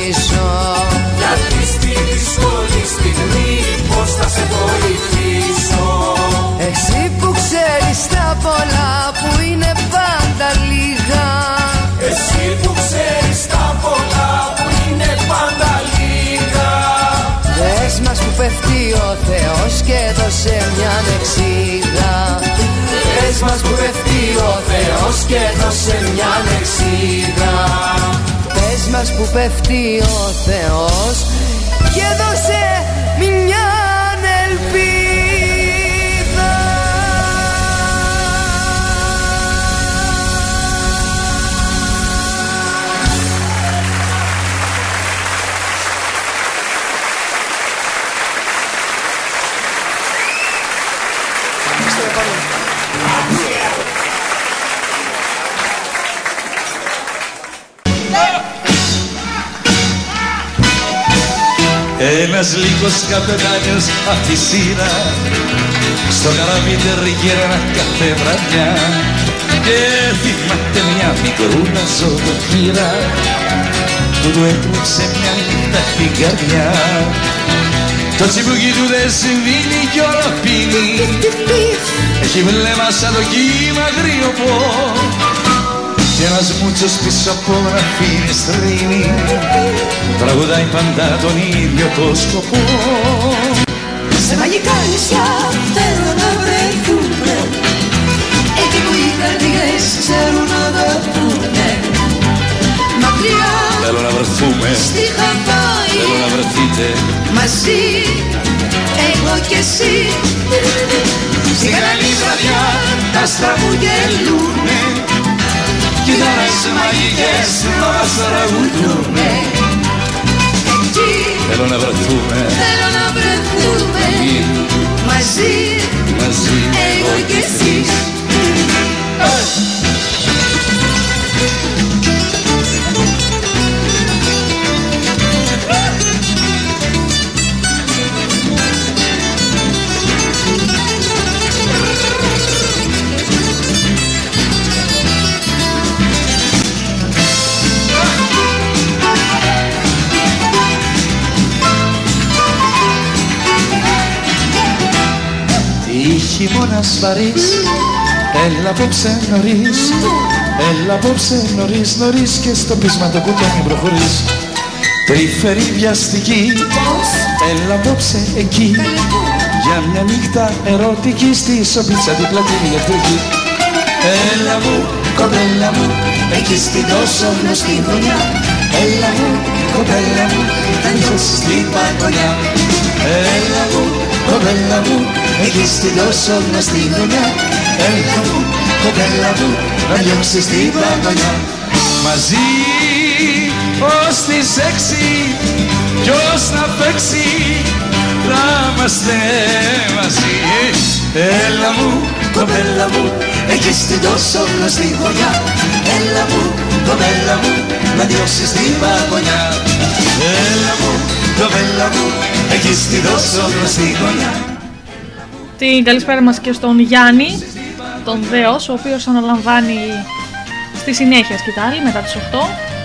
βοηθήσω Γιατί στη δύσκολη στιγμή πως θα σε βοηθήσω. Εσύ που ξέρεις τα πολλά που είναι πάντα λίγα. Εσύ που ξέρεις τα πολλά που είναι πάντα λίγα. Πες μας που πέφτει ο Θεός και δώσε μια δεξίγα Πες μας που πέφτει ο Θεός και δώσε μια λεξίδα Πες μας που πέφτει ο Θεός. Και δώσε Ένας λίγος καπετάνιος απ' τη σειρά. Στο καράβι τεργέρα κάθε βραδιά. Και θυμάται μια μικρούνα ζωοκύρα Που του έτρεξε μια νύχτα την καρδιά Το τσιμπούκι του δεν συμβαίνει κι όλο πίνει. Έχει βλέμμα σαν το κύμα γρήγορο και ένας μούτσος πίσω από να φύγει στρίνει τραγουδάει παντά τον ίδιο το σκοπό. Σε μαγικά νησιά θέλω να βρεθούμε εκεί που οι καρδιές ξέρουν να δοθούνε. Μακριά Θέλω να βρεθούμε. στη Χαβάη. Θέλω να βρεθείτε. Μαζί εγώ κι εσύ. Στην καλή βραδιά τα άστρα μου γελούνε Κιθάρες μαγικές να μας τραγουδούνε Εκεί Θέλω να βρεθούμε. Θέλω να βρεθούμε. Μαζί. Μαζί. Εγώ κι εσύ χειμώνας βαρύς. Έλα απόψε νωρίς Έλα απόψε νωρίς νωρίς Και στο πείσμα το κουτόνι προχωρείς. Τρυφερή βιαστική Έλα απόψε εκεί. Για μια νύχτα ερωτική Στη σοπίτσα δίπλα την ηλεκτρική. Έλα μου, κοπέλα μου Εκεί στην τόσο γνωστή γωνιά. Έλα μου, κοπέλα μου Θα νιώσεις την παγωνιά Έλα μου, κοπέλα μου Εκεί στην τόσο γνωστή γωνιά. Έλα μου, κοπέλα μου Να διώξεις την παγωνιά Μαζί ως τις έξι Ποιος να παίξει Να είμαστε μαζί. Έλα μου, κοπέλα μου Εκεί στην τόσο γνωστή γωνιά. Έλα μου, κοπέλα μου Να διώξεις την παγωνιά Έλα μου, κοπέλα μου Εκεί στην τόσο γνωστή γωνιά Την καλησπέρα μας και στον Γιάννη, τον Δέος, ο οποίος αναλαμβάνει στη συνέχεια σκητάλη μετά τις 8.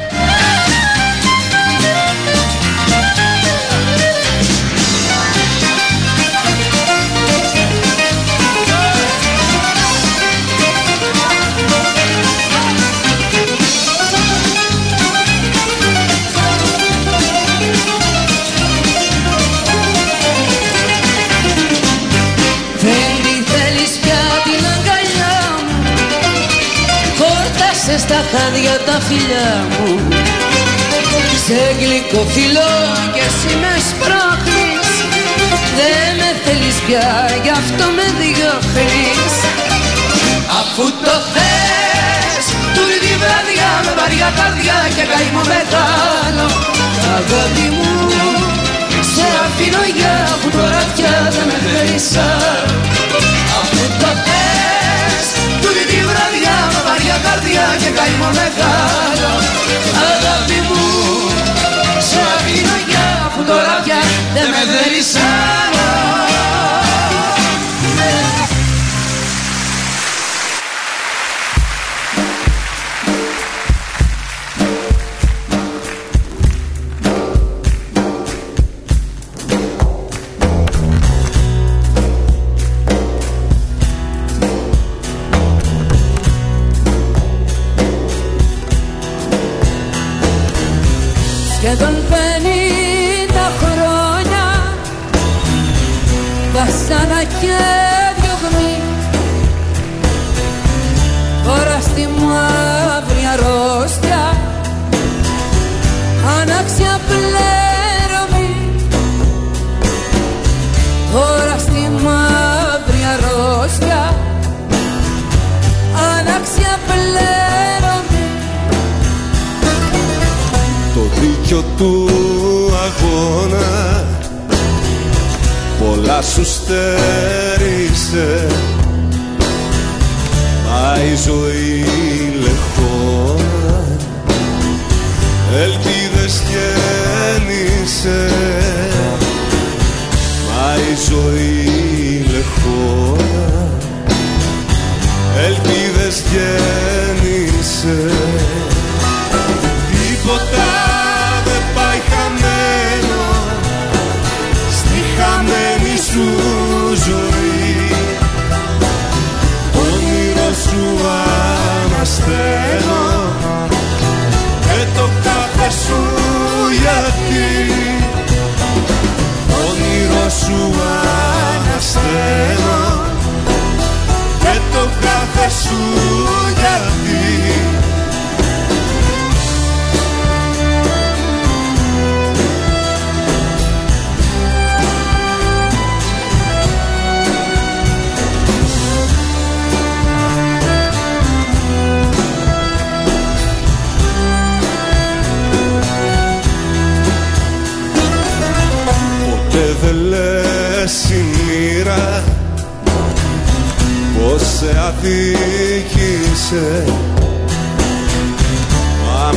Χόρτασε στα χάδια τα φιλιά μου. Σε γλυκό φιλό και εσύ με σπρώχνεις. Δεν με θέλεις πια γι' αυτό με διώχνεις. Αφού το θες τούτη τη βραδιά με βαριά καρδιά και καημό μεγάλο. Αγάπη μου σε αφήνω για που τώρα πια δεν με θέλεις άλλο. Αφού καρδιά και καημό μεγάλο. Αγάπη μου σε αφήνω για που τώρα πια δεν με θέλεις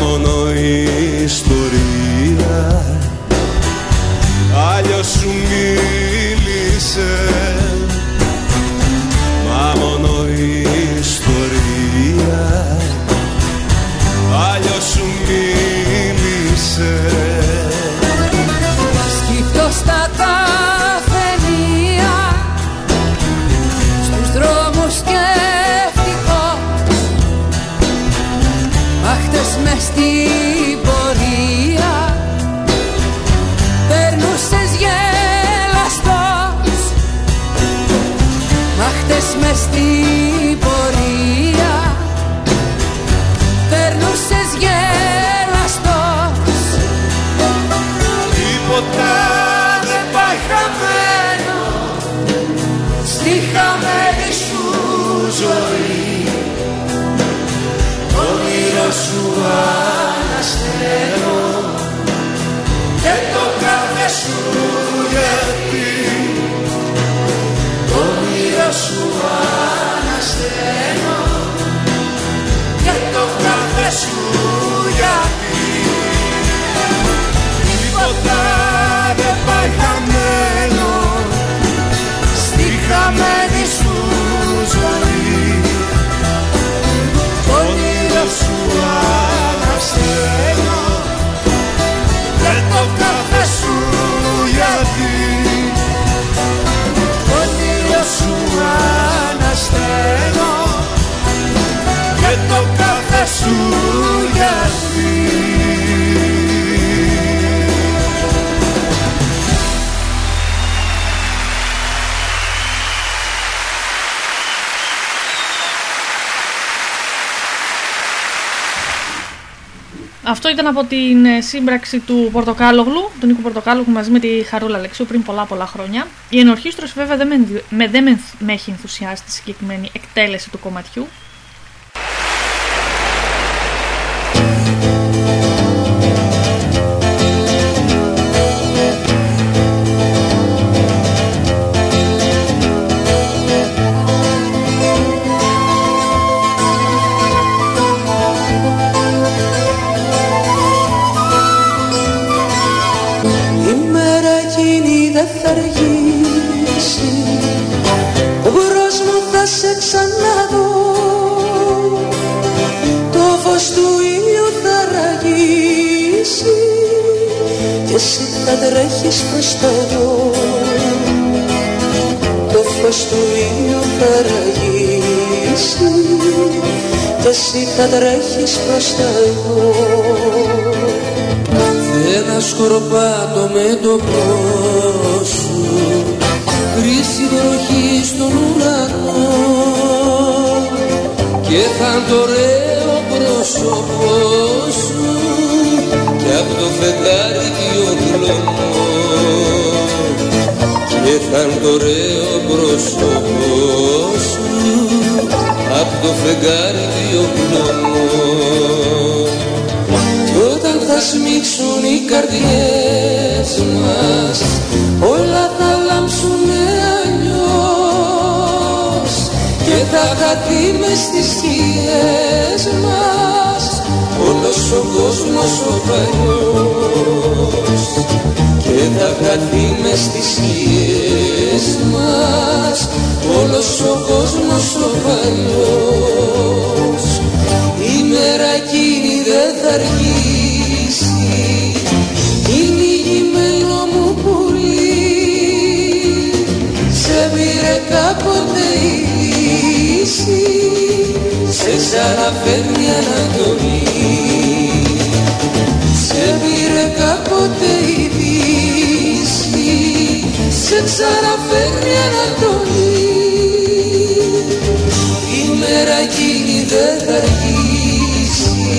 μόνο η ιστορία. Άλλος σου μίλησε Μα μόνο Μα χτες μες στην πορεία. Περνούσες γελαστός Τίποτα δεν πάει χαμένο Στη χαμένη σου ζωή. Όνειρο σου ανασταίνω και το κάθε σου σου γιατί τίποτα δεν πάει χαμένο στη χαμένη σου ζωή. Όνειρο σου ανασταίνω και το κάθε σου γιατί. Όνειρο σου ανασταίνω γιατί Αυτό ήταν από την ε, σύμπραξη του Πορτοκάλογλου, του Νίκου Πορτοκάλογλου μαζί με τη Χαρούλα Αλεξίου πριν πολλά πολλά χρόνια. Η ενορχήστρωση βέβαια δεν με, ενθου- με, δεν με, ενθ- με έχει ενθουσιάσει τη συγκεκριμένη εκτέλεση του κομματιού. Θα τρέχεις προς τα εδώ Ένα σκορπά το μέτωπό σου Χρύση βροχή στον ουρανό. Και θα είναι το ωραίο πρόσωπό σου Κι απ' το φεγγάρι διωγλωμό Και θα είναι το ωραίο πρόσωπό σου Απ' το φεγγάρι διωγλωμό κι όταν θα σμίξουν οι καρδιές μας όλα θα λάμψουνε αλλιώς. Και θα χαθεί μες στις σκιές μας όλος ο κόσμος ο παλιός. Και θα χαθεί μες στις σκιές μας όλος ο κόσμος ο παλιός ξαναφέρνει ανατολή. Σε πήρε κάποτε η δύση σε ξαναφέρνει ανατολή. Η μέρα εκείνη δεν θα αργήσει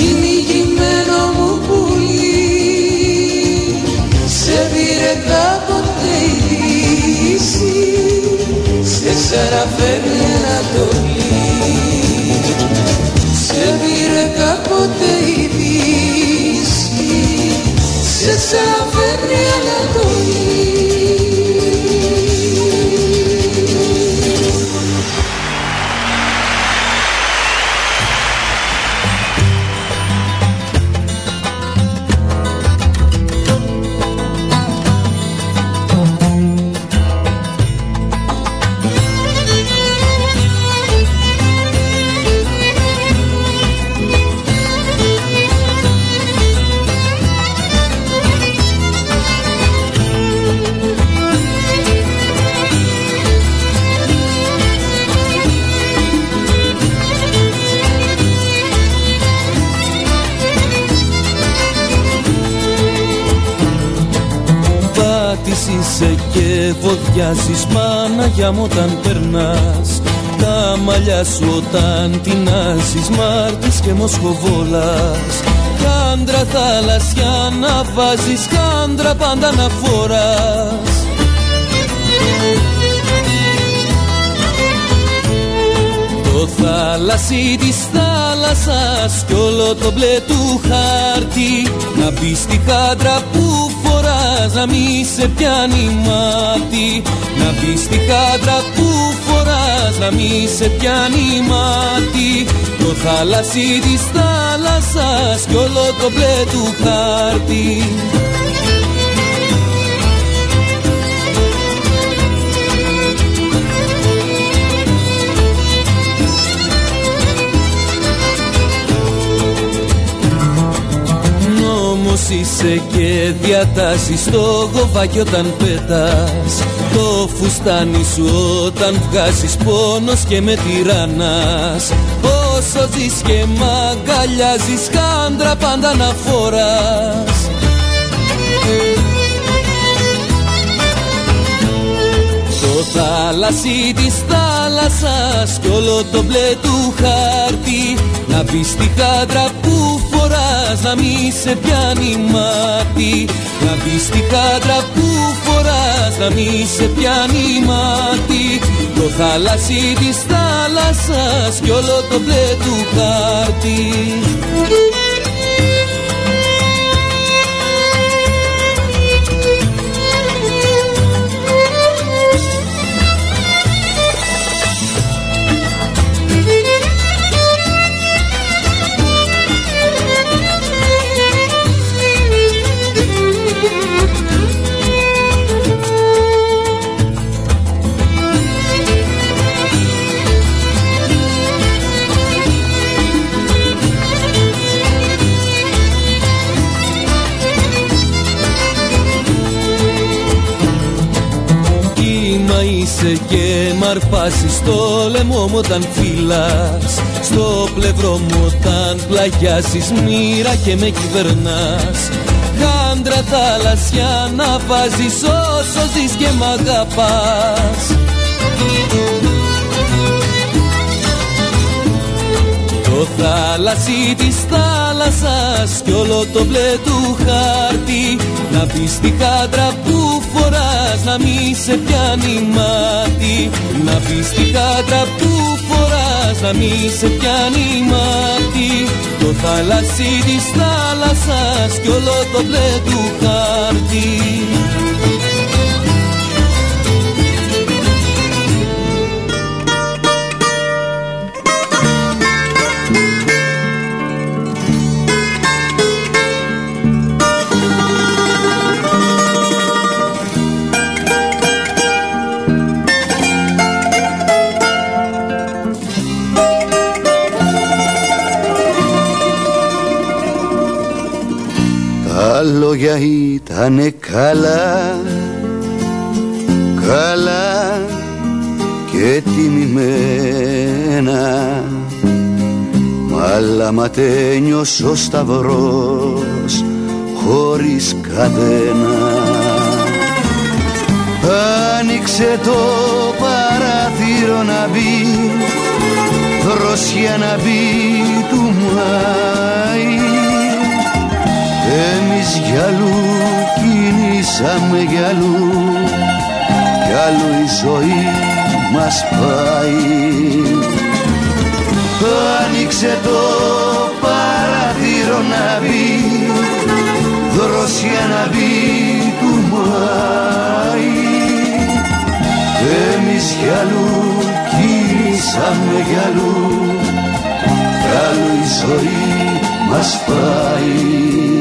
είναι ηγημένο μου πουλί σε πήρε κάποτε η δύση σε ξαναφέρνει Παναγιά μου όταν περνάς. Τα μαλλιά σου όταν τεινάζεις Μάρτης και Μοσχοβόλας. Χάντρα θάλασσια να βάζεις Χάντρα πάντα να φοράς. Το θάλασσι της θάλασσας κι όλο το μπλε του χάρτη. Να μπει στη χάντρα που φοράς να μη σε πιάνει μάτι. Να μπει στη χάντρα που φοράς να μη σε πιάνει μάτι. Το θάλασσι της θάλασσας κι όλο το μπλε του χάρτη Νόμος είσαι και διατάσεις το γοβάκι όταν πέτας Το φουστάνι σου όταν βγάζεις πόνος και με τυραννάς Όσο ζεις και μ' αγκαλιάζεις χάντρα πάντα να φοράς. Το θάλασσι της θάλασσας κι όλο το μπλε του χάρτη Να μπει στη χάντρα που φοράς να μη σε πιάνει μάτι Να μπει στη χάντρα που φοράς να μη σε πιάνει μάτι Το θάλασσι της θάλασσας κι όλο το μπλε του χάρτη μ' αρπάζεις το λαιμό μου όταν φύλας Στο πλευρό μου όταν πλαγιάζεις μοίρα και με κυβερνάς. Χάντρα θάλασσια να βάζεις όσο ζεις και μ' αγαπάς. Το θάλασσι της θάλασσας κι όλο το μπλε του χάρτη. Να μπει στη χάντρα που φοράς να μη σε πιάνει μάτι. Να μπει στη χάντρα που φοράς να μη σε πιάνει μάτι. Το θάλασσι της θάλασσας κι όλο το μπλε του χάρτη λόγια ήτανε καλά Καλά και τιμημένα. Μ' ματένιος ο σταυρός χωρίς καδένα. Άνοιξε το παράθυρο να μπει δροσιά να μπει του Μάη εμείς γυαλού κινήσαμε γυαλού κι άλλο η ζωή μας πάει. Άνοιξε το παράθυρο να μπει. Δροσιά να μπει του Μάη. Εμείς γυαλού κινήσαμε γυαλού κι άλλο η ζωή μας πάει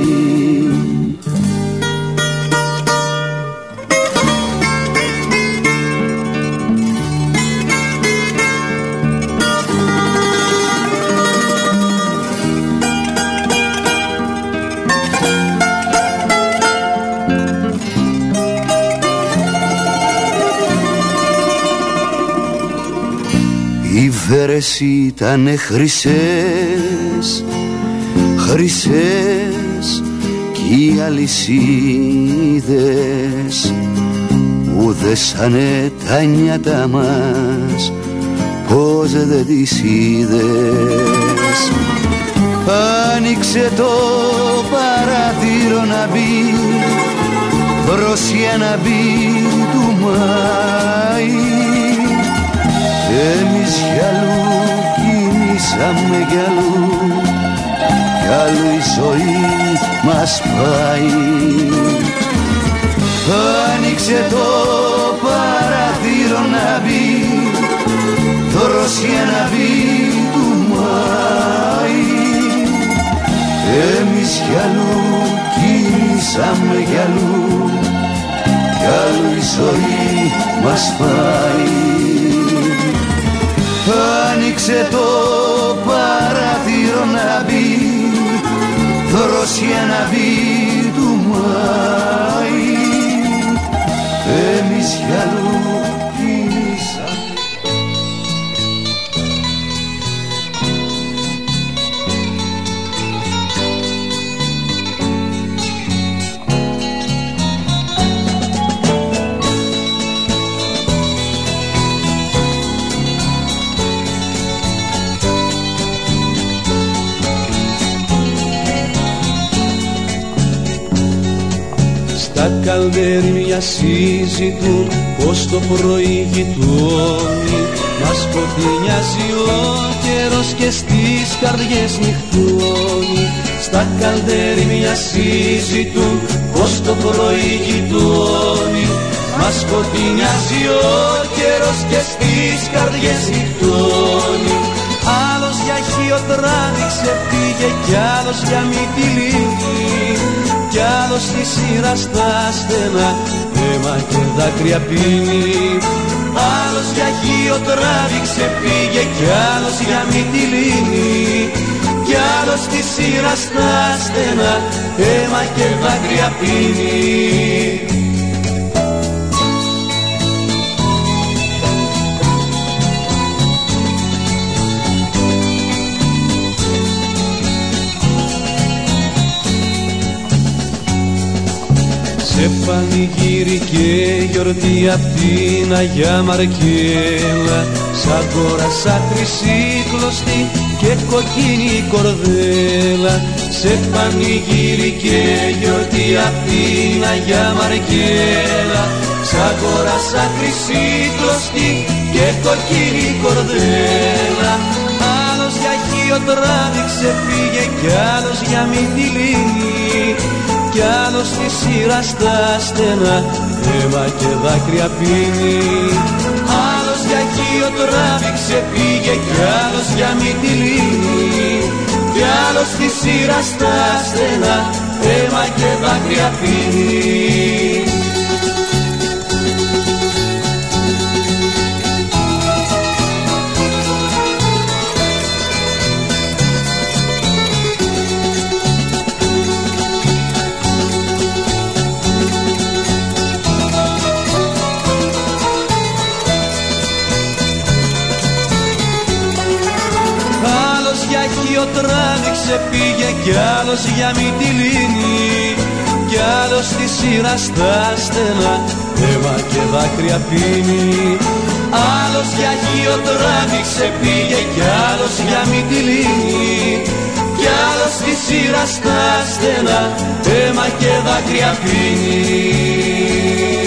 Οι βέρες ήτανε χρυσές, χρυσές κι οι αλυσίδες δέσανε τα νιάτα μας πως δεν τις είδες. Άνοιξε το παράθυρο να μπει Βροσιά να μπει του Μάη Εμείς κι αλλού κινήσαμε κι αλλού κι αλλού η ζωή μας πάει. Άνοιξε το παράθυρο να μπει. Δροσιά να μπει του Μάη. Εμείς κι αλλού κινήσαμε κι αλλού κι αλλού η ζωή μας πάει Άνοιξε το παράθυρο να μπει δροσιά να μπει του Μάη. Εμείς κι αλλού καλδέρια συζητούν πως το πρωί γειτόνι Μας σκοτεινιάζει ο καιρός και στις καρδιές νυχτώνει. Στα καλδέρια συζητούν πως το πρωί γειτόνι Μας σκοτεινιάζει ο καιρός και στις καρδιές νυχτώνει. Άλλος για χείο τράβηξε πήγε κι άλλος για μυτιλίνη κι άλλος στη σειρά στα στενά. Αίμα και δάκρυα πίνει. Άλλος για γιο τράβηξε πήγε κι άλλος για μυτιλίνη κι άλλος στη σειρά στα στενά. Αίμα και δάκρυα πίνει Σε πανηγύρι και γιορτή απ' την Αγιά Μαρκέλα. Σαν κόρασα χρυσή κλωστή και κοκκίνη κορδέλα. Σε πανηγύρι και γιορτή απ' την Αγιά Μαρκέλα. Σαν κόρασα χρυσή κλωστή και κοκκίνη κορδέλα. Άλλος για χείο τράβηξε πήγε κι άλλος για μυτιλίνη κι άλλος στη σειρά στα στενά αίμα και δάκρυα πίνει. Άλλος για χείο τράβηξε πήγε κι άλλος για μυτιλίνη κι άλλος στη σειρά στα στενά αίμα και δάκρυα πίνει χείο τράβηξε πήγε κι άλλος για μυτιλίνη κι άλλος στη σειρά στα στενά αίμα και δάκρυα πίνει. Άλλος για χείο τράβηξε πήγε κι άλλος για μυτιλίνη κι άλλος στη σειρά στα στενά αίμα και δάκρυα πίνει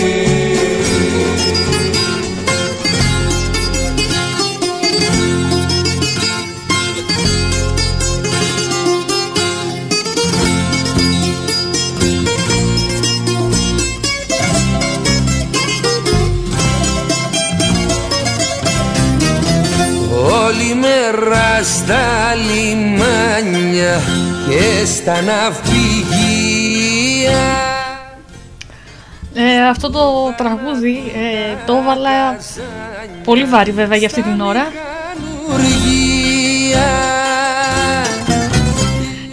στα λιμάνια και στα ναυπηγεία. Ε, αυτό το τραγούδι ε, το έβαλα πολύ βάρη βέβαια για αυτή την ώρα.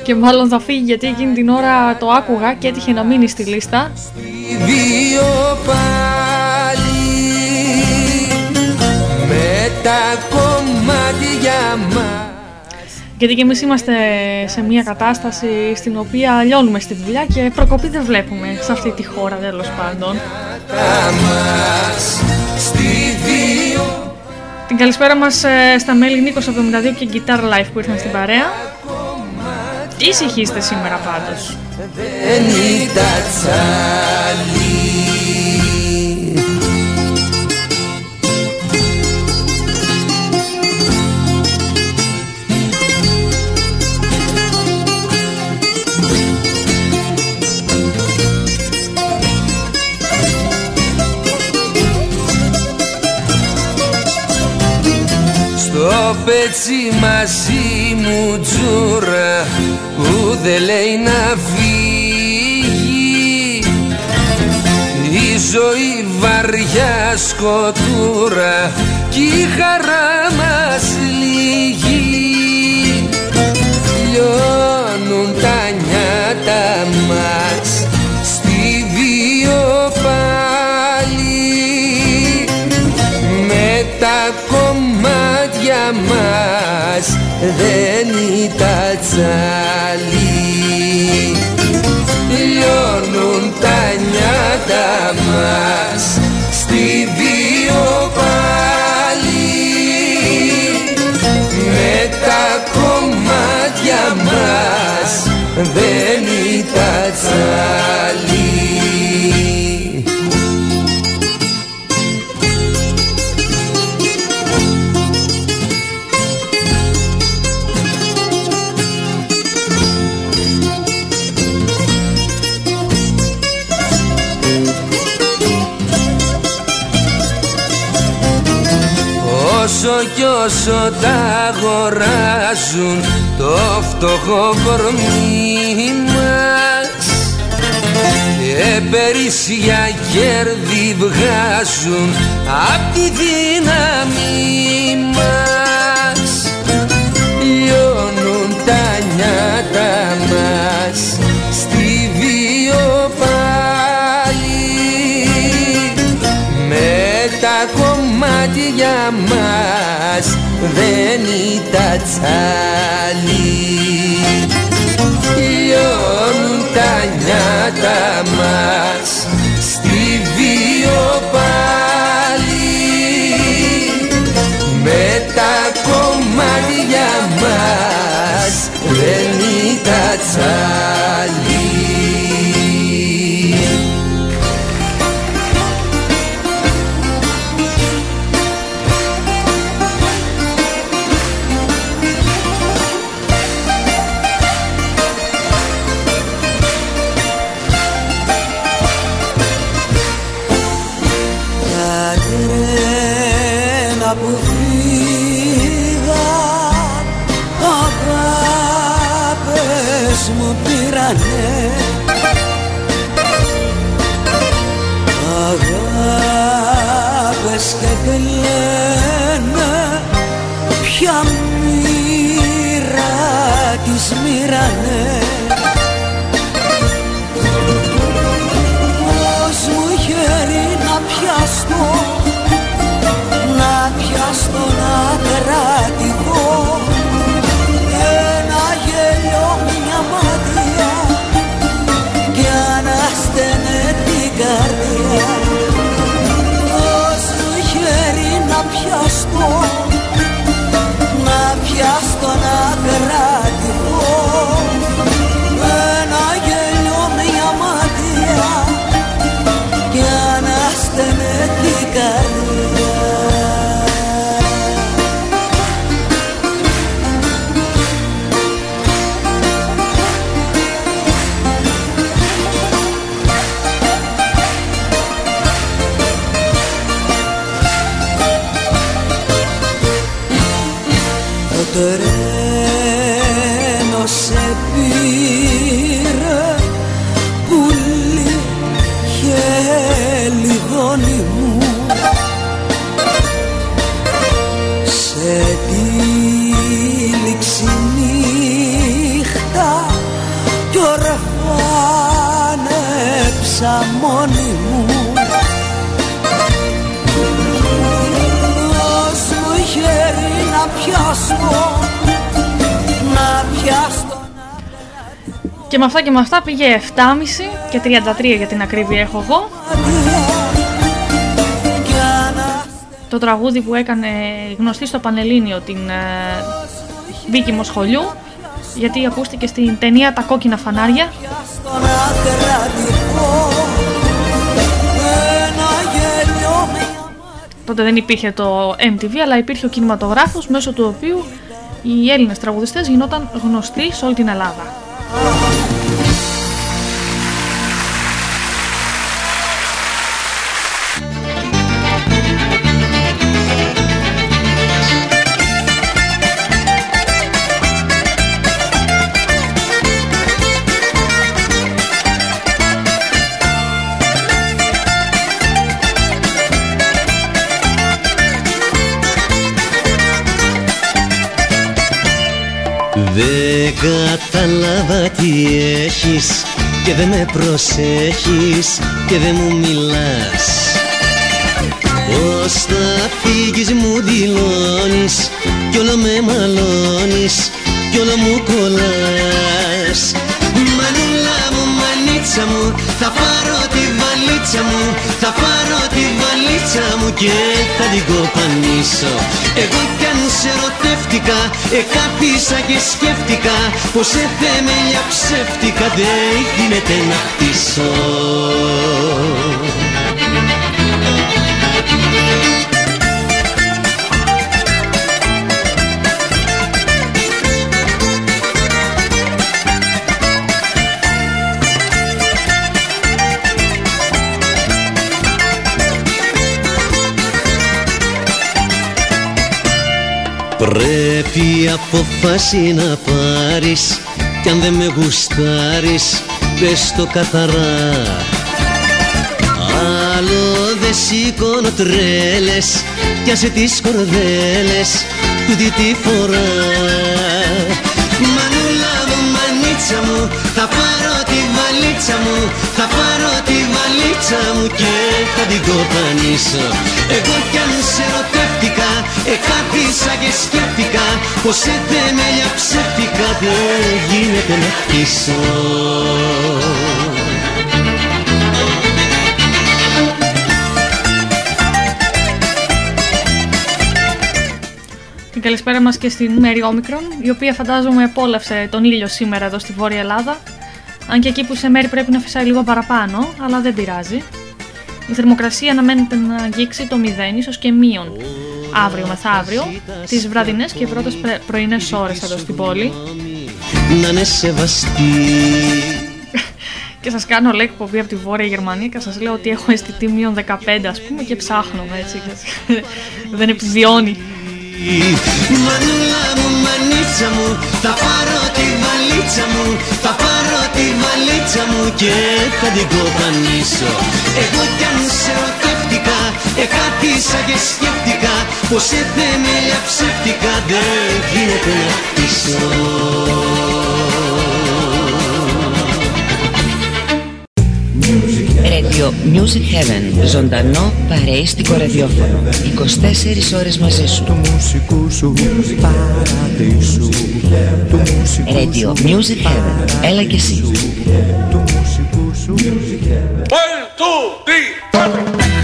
Και μάλλον θα φύγει γιατί εκείνη την ώρα το άκουγα και έτυχε να μείνει στη λίστα. Δύο πάλι με τα κομμάτια μας Γιατί και εμείς είμαστε σε μια κατάσταση στην οποία λιώνουμε στη δουλειά και προκοπή δεν βλέπουμε σε αυτή τη χώρα τέλος πάντων. Την καλησπέρα μας ε, στα μέλη Νίκος 72 και Guitar Life που ήρθαν στην παρέα. Ήσυχήστε σήμερα πάντως. Δεν Το πέτσι μαζί μου τζούρα που δεν λέει να φύγει η ζωή βαριά σκοτούρα κι η χαρά μας λίγη λιώνουν τα νιάτα μας μας δεν ήταν τσάλι. Λιώνουν τα νιάτα μας στη βίο πάλι. Με τα κομμάτια μας δεν ήταν τσάλι όσο κι όσο τα αγοράζουν το φτωχό κορμί μας. Και περίσσια κέρδη βγάζουν απ' τη δύναμη μας. Λιώνουν τα νιάτα μας στη βίο πάλι με τα κομμάτια μας δεν ήταν τσάλι. Λιώνουν τα νιάτα μας στη βίο πάλι με τα κομμάτια μας δεν ήταν τσάλι Αγάπες και κλαίνε Ποια Και με αυτά και με αυτά πήγε 7,5 και 33 για την ακρίβεια έχω εγώ. Το τραγούδι που έκανε γνωστή στο Πανελλήνιο την ε, Βίκη Μοσχολιού γιατί ακούστηκε στην ταινία «Τα κόκκινα φανάρια» Τότε δεν υπήρχε το MTV αλλά υπήρχε ο κινηματογράφος μέσω του οποίου οι Έλληνες τραγουδιστές γινόταν γνωστοί σε όλη την Ελλάδα. Δεν κατάλαβα τι έχεις και δεν με προσέχεις και δεν μου μιλάς. Πώς θα φύγεις μου δηλώνεις κι όλο με μαλώνεις κι όλο μου κολλάς. Μανούλα μου, μανίτσα μου, θα πάρω τη βαλίτσα μου Θα πάρω τη βαλίτσα μου και θα την κοπανίσω. Εγώ κι αν σε ερωτεύτηκα, εκάπησα και σκέφτηκα Πως σε θεμέλια ψεύτικα δεν γίνεται να χτίσω Πρέπει αποφάση να πάρεις Κι αν δεν με γουστάρεις πες το καθαρά. Άλλο δεν σηκώνω τρέλες Κι άσε τις κορδέλες του τη φορά. Μανούλα μου, μανίτσα μου Θα πάρω τη βαλίτσα μου. Θα πάρω τη βαλίτσα μου Και θα την κοπανίσω. Εγώ κι αν σε ρωτεύτηκα Εκάθισα και σκέφτηκα Πως σε θεμέλια ψεύτικα Δεν γίνεται να χτίσω. Την καλησπέρα μας και στην Μέρη Όμικρον, η οποία φαντάζομαι επόλαυσε τον ήλιο σήμερα εδώ στη Βόρεια Ελλάδα. Αν και εκεί που σε μέρη πρέπει να φυσάει λίγο παραπάνω, αλλά δεν πειράζει. Η θερμοκρασία αναμένεται να αγγίξει το 0 ίσως και μείον αύριο μεθαύριο, τις βραδινές και πρώτες πρωινές ώρες εδώ στην πόλη. Να είναι σεβαστή και σας κάνω λέει εκπομπή από τη Βόρεια Γερμανία και σας λέω ότι έχω αισθητή μείον 15 ας πούμε και ψάχνω έτσι δεν επιβιώνει Μανούλα μου, μανίτσα μου, θα πάρω τη βαλίτσα μου Θα πάρω τη βαλίτσα μου και θα την κοπανίσω. Εγώ κι αν σε ρωτεύτηκα, εκάτησα και σκέφτηκα Πως σε θεμέλια ψεύτικα δεν γίνεται να χτίσω Radio Music Heaven. Ζωντανό παρέιστικο ραδιόφωνο. 24 ώρες μαζί σου. Του μουσικού σου παραδείσου. Radio Music Heaven. Έλα και εσύ. Του μουσικού σου. One, two, three,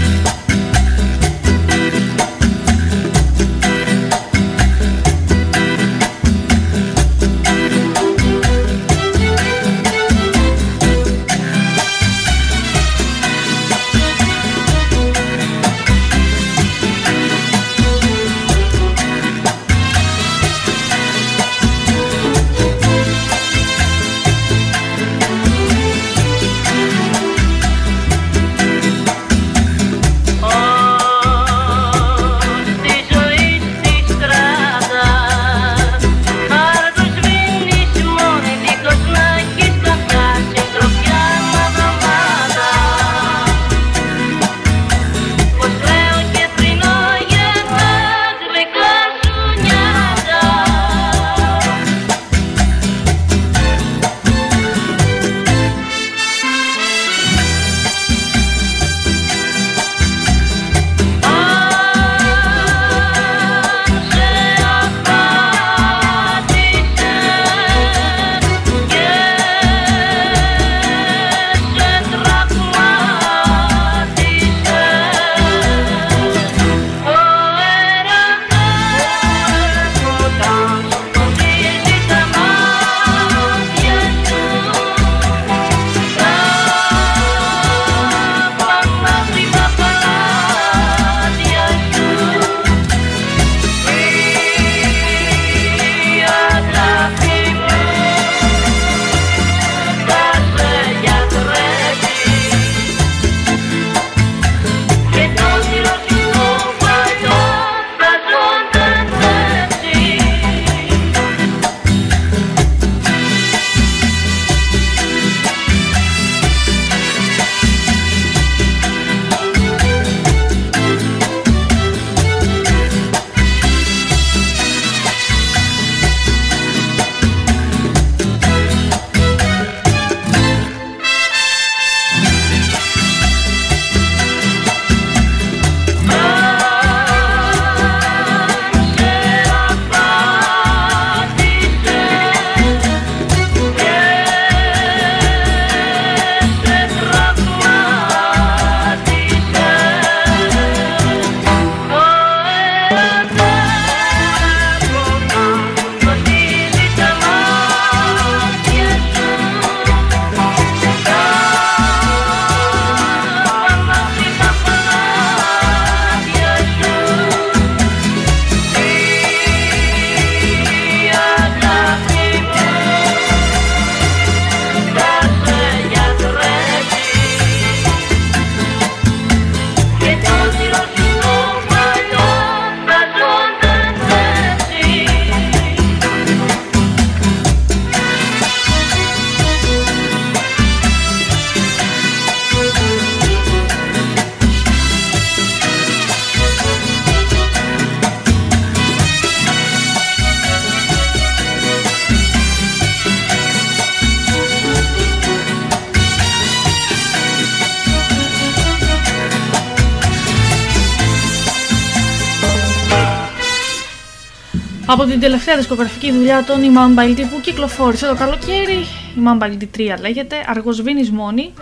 τελευταία δισκογραφική δουλειά των Imam Baldi που κυκλοφόρησε το καλοκαίρι, Imam Baldi 3 λέγεται, Αργός Βίνης μόνη.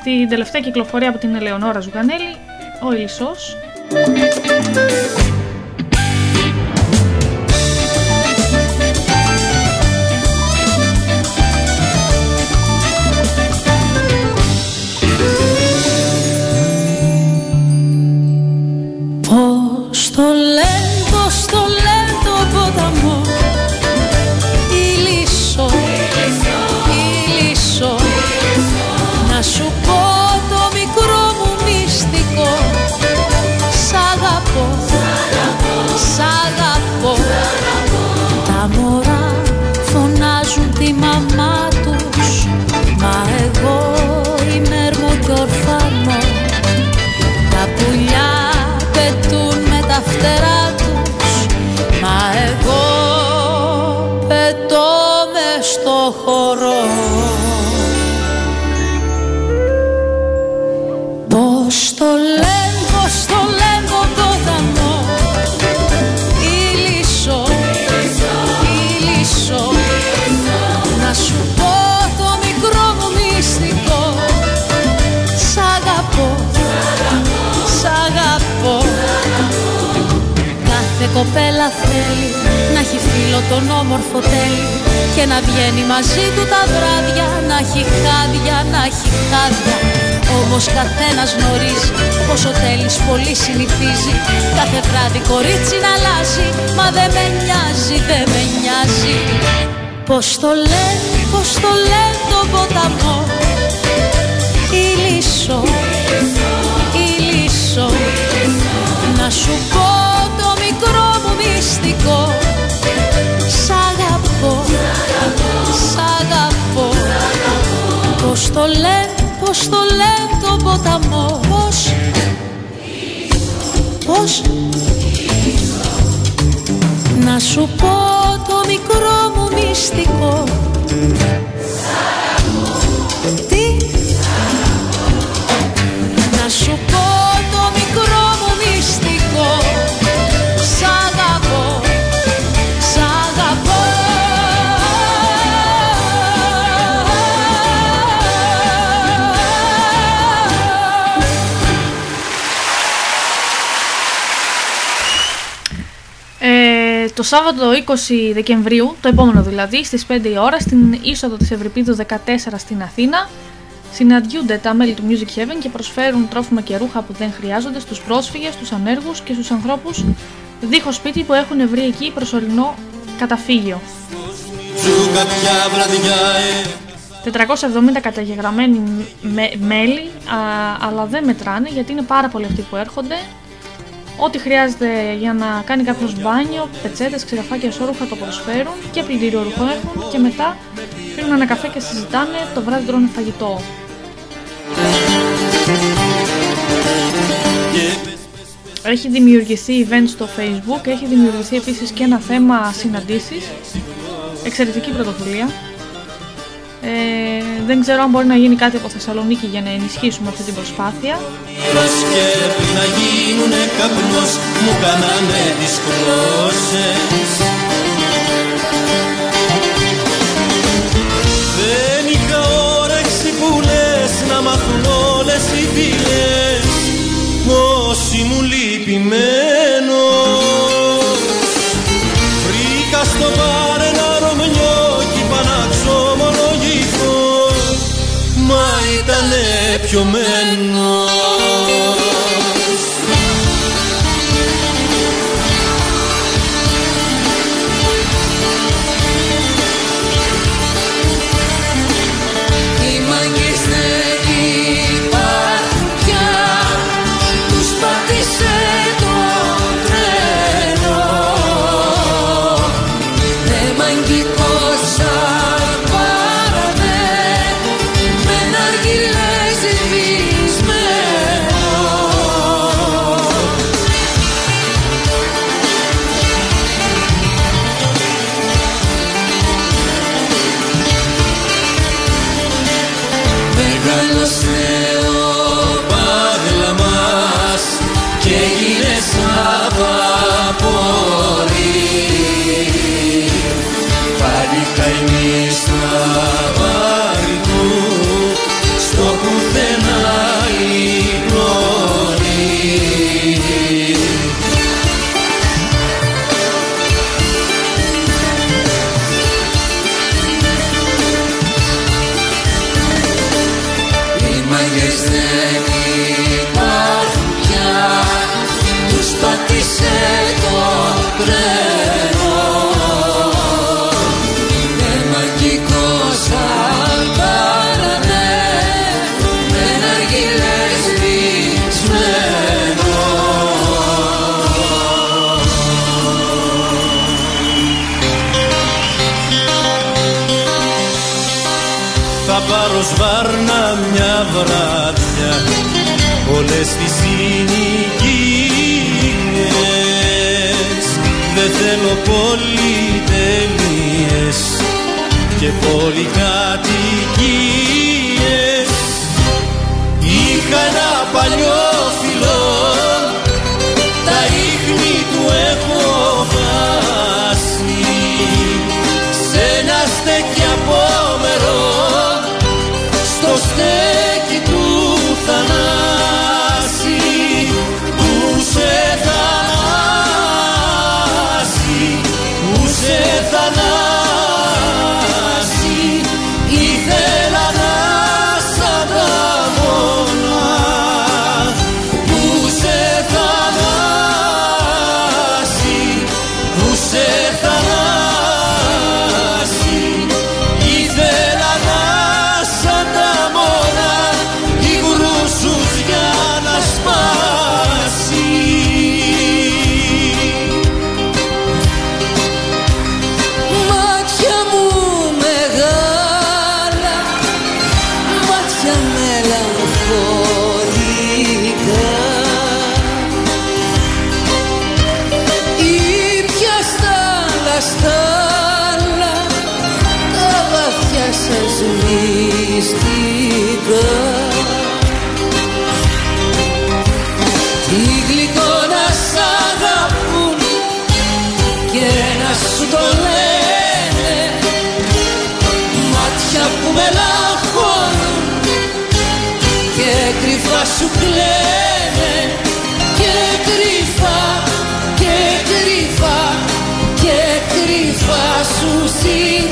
Στην τελευταία κυκλοφορία από την Ελεονόρα Ζουγανέλη, ο Ηλισσός. Πως το λένε, πως το λένε το ποταμό Πως, πως Να σου πω το μικρό μου μυστικό. Τι το Σάββατο 20 Δεκεμβρίου, το επόμενο δηλαδή, στις 5 η ώρα, στην είσοδο της Ευρυπίδου 14 στην Αθήνα, συναντιούνται τα μέλη του Music Heaven και προσφέρουν τρόφιμα και ρούχα που δεν χρειάζονται στους πρόσφυγες, στους ανέργους και στους ανθρώπους δίχως σπίτι που έχουν βρει εκεί προσωρινό καταφύγιο. 470 καταγεγραμμένοι με- μέλη, α, αλλά δεν μετράνε γιατί είναι πάρα πολλοί αυτοί που έρχονται. Ό,τι χρειάζεται για να κάνει κάποιος μπάνιο, πετσέτες, ξηραφάκια, σώρουχα το προσφέρουν και πλυντήριο ρούχο έχουν και μετά πίνουν ένα καφέ και συζητάνε, το βράδυ τρώνε φαγητό. Έχει δημιουργηθεί event στο facebook, έχει δημιουργηθεί επίσης και ένα θέμα συναντήσεις. Εξαιρετική πρωτοβουλία. Ε, δεν ξέρω αν μπορεί να γίνει κάτι από Θεσσαλονίκη για να ενισχύσουμε αυτή την προσπάθεια. Σκέπη να γίνουνε καπνός Μου κάνανε τις κρόσες Δεν είχα όρεξη που λες Να μάθουν όλες οι φίλες Πως ήμουν λυπημένος βάρνα μια βράδια όλες τις συνοικίες. Δεν θέλω πολυτελείες και πολυκατοικίες. Είχα ένα παλιό φιλό σου κλαίνε και κρυφά και κρυφά και κρυφά σου συγκοκλαίνε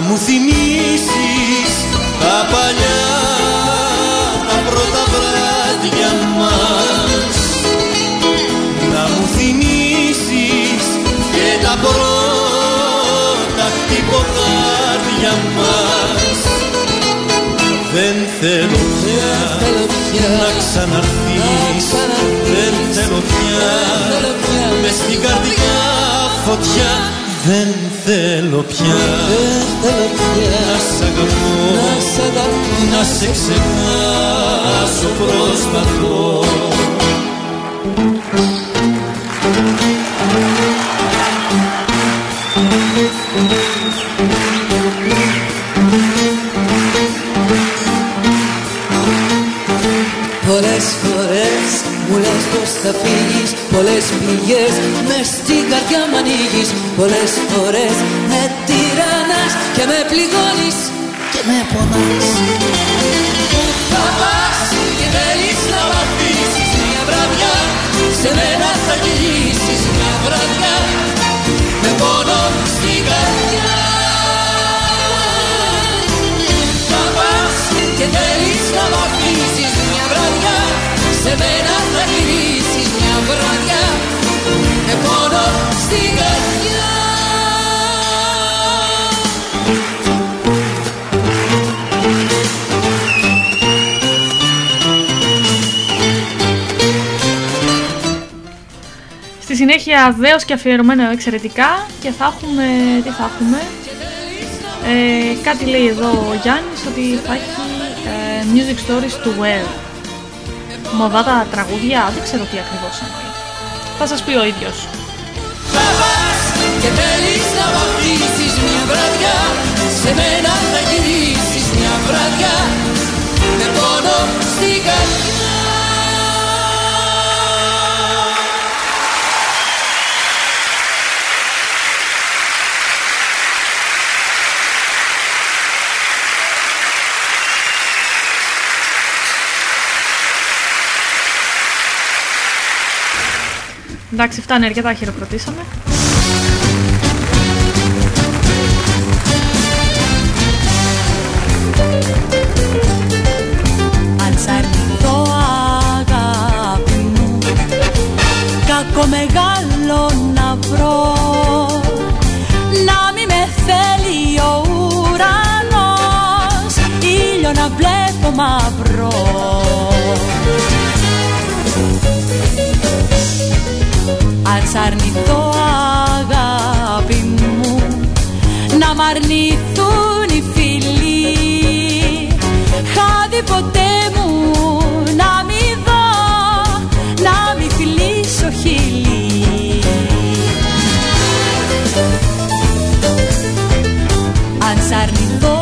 να μου θυμίσεις τα παλιά τα πρώτα βράδια μας. Να μου θυμίσεις και τα πρώτα χτυποκάρδια μας. Δεν θέλω πια να ξαναρθείς. Δεν θέλω πια μες στην καρδιά φωτιά δεν θέλω πια. Να σ' αγαπώ. Να σε ξεχάσω. Προσπαθώ Πολλές πληγές μες στην καρδιά μ' ανοίγεις. Πολλές φορές με τυραννάς και με πληγώνεις. Και με πονάς. Πού θα πας και θέλεις να μ' αφήσεις. Μια βραδιά Σε μένα θα γυρίσεις μια βραδιά με πόνο στην καρδιά. Θα πας και θέλεις να μ' αφήσεις. Μια βραδιά Σε μένα θα γυρίσεις μια βραδιά Με πόνο στην καρδιά Στη συνέχεια δέος και αφιερωμένο εξαιρετικά και θα έχουμε, τι θα έχουμε, ε, κάτι λέει εδώ ο Γιάννης ότι θα έχει ε, music stories to wear. Μοδάτα τραγούδια, δεν ξέρω τι ακριβώς εννοεί. Θα σας πει ο ίδιος. Θα πας και θέλεις να μ' αφήσεις μια βραδιά Σε μένα θα γυρίσεις μια βραδιά Εντάξει, φτάνει αρκετά χειροκροτήσαμε. Αν σ' αρνηθώ αγάπη μου Κακό μεγάλο να βρω Να μη με θέλει ο ουρανός Ήλιο να βλέπω μαύρο αρνηθώ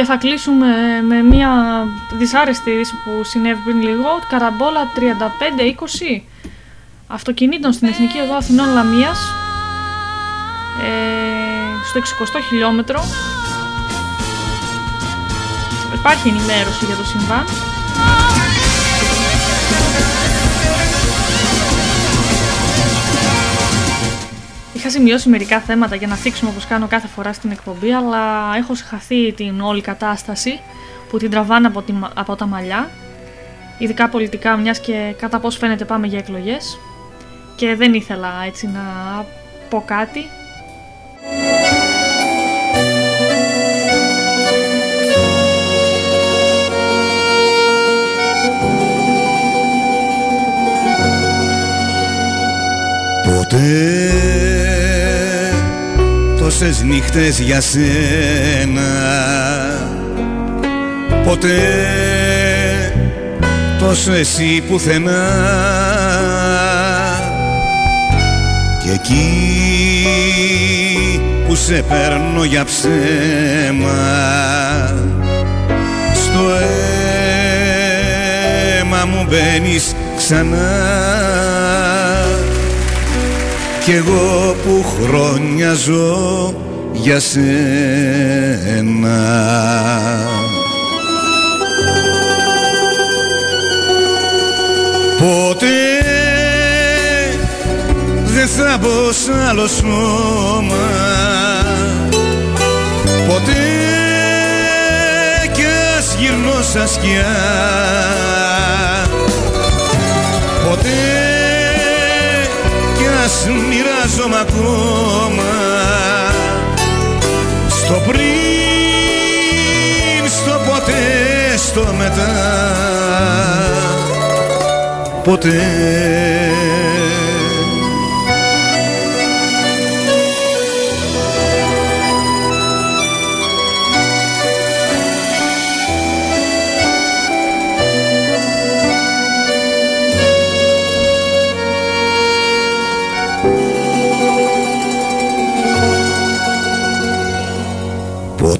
Και θα κλείσουμε με μια δυσάρεστη είδηση που συνέβη πριν λίγο. Καραμπόλα 35-20 αυτοκινήτων στην Εθνική Οδό Αθηνών Λαμίας ε, στο 60 χιλιόμετρο. Υπάρχει ενημέρωση για το συμβάν. Είχα σημειώσει μερικά θέματα για να θίξουμε όπως κάνω κάθε φορά στην εκπομπή, αλλά έχω συγχαθεί την όλη κατάσταση που την τραβάνε από, τη, από τα μαλλιά, ειδικά πολιτικά, μιας και κατά πώς φαίνεται πάμε για εκλογές και δεν ήθελα έτσι να πω κάτι. Τόσες νύχτες για σένα. Ποτέ τόσο εσύ πουθενά. Και εκεί που σε παίρνω για ψέμα. Στο αίμα μου μπαίνεις ξανά κι εγώ που χρόνια ζω για σένα. Ποτέ δεν θα μπω σ' άλλο σώμα. Ποτέ κι ας γυρνώ σαν σκιά. Ποτέ κι ας μοιράζομαι ακόμα. Στο πριν, στο ποτέ, στο μετά. Ποτέ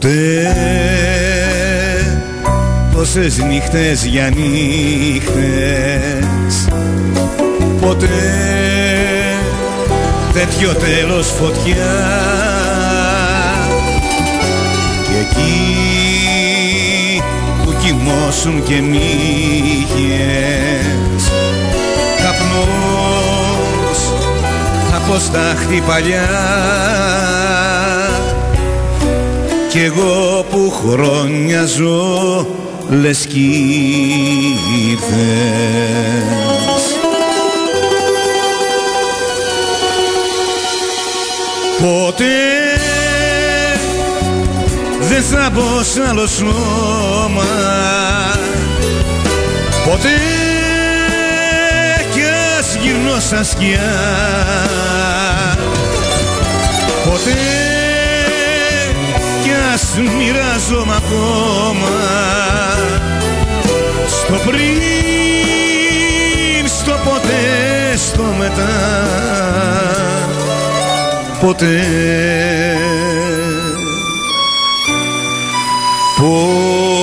Ποτέ. Τόσες νύχτες για νύχτες. Ποτέ. Τέτοιο τέλος φωτιά. Και εκεί που κοιμώσουν και μύχες Καπνός από στάχτη παλιά κι εγώ που χρόνια ζω λες κι. Ποτέ δεν θα πω σ' άλλο σώμα Ποτέ κι ας γυρνώ στα σκιά Ποτέ μοιράζομαι ακόμα. Στο πριν, στο ποτέ, στο μετά. Ποτέ. Ποτέ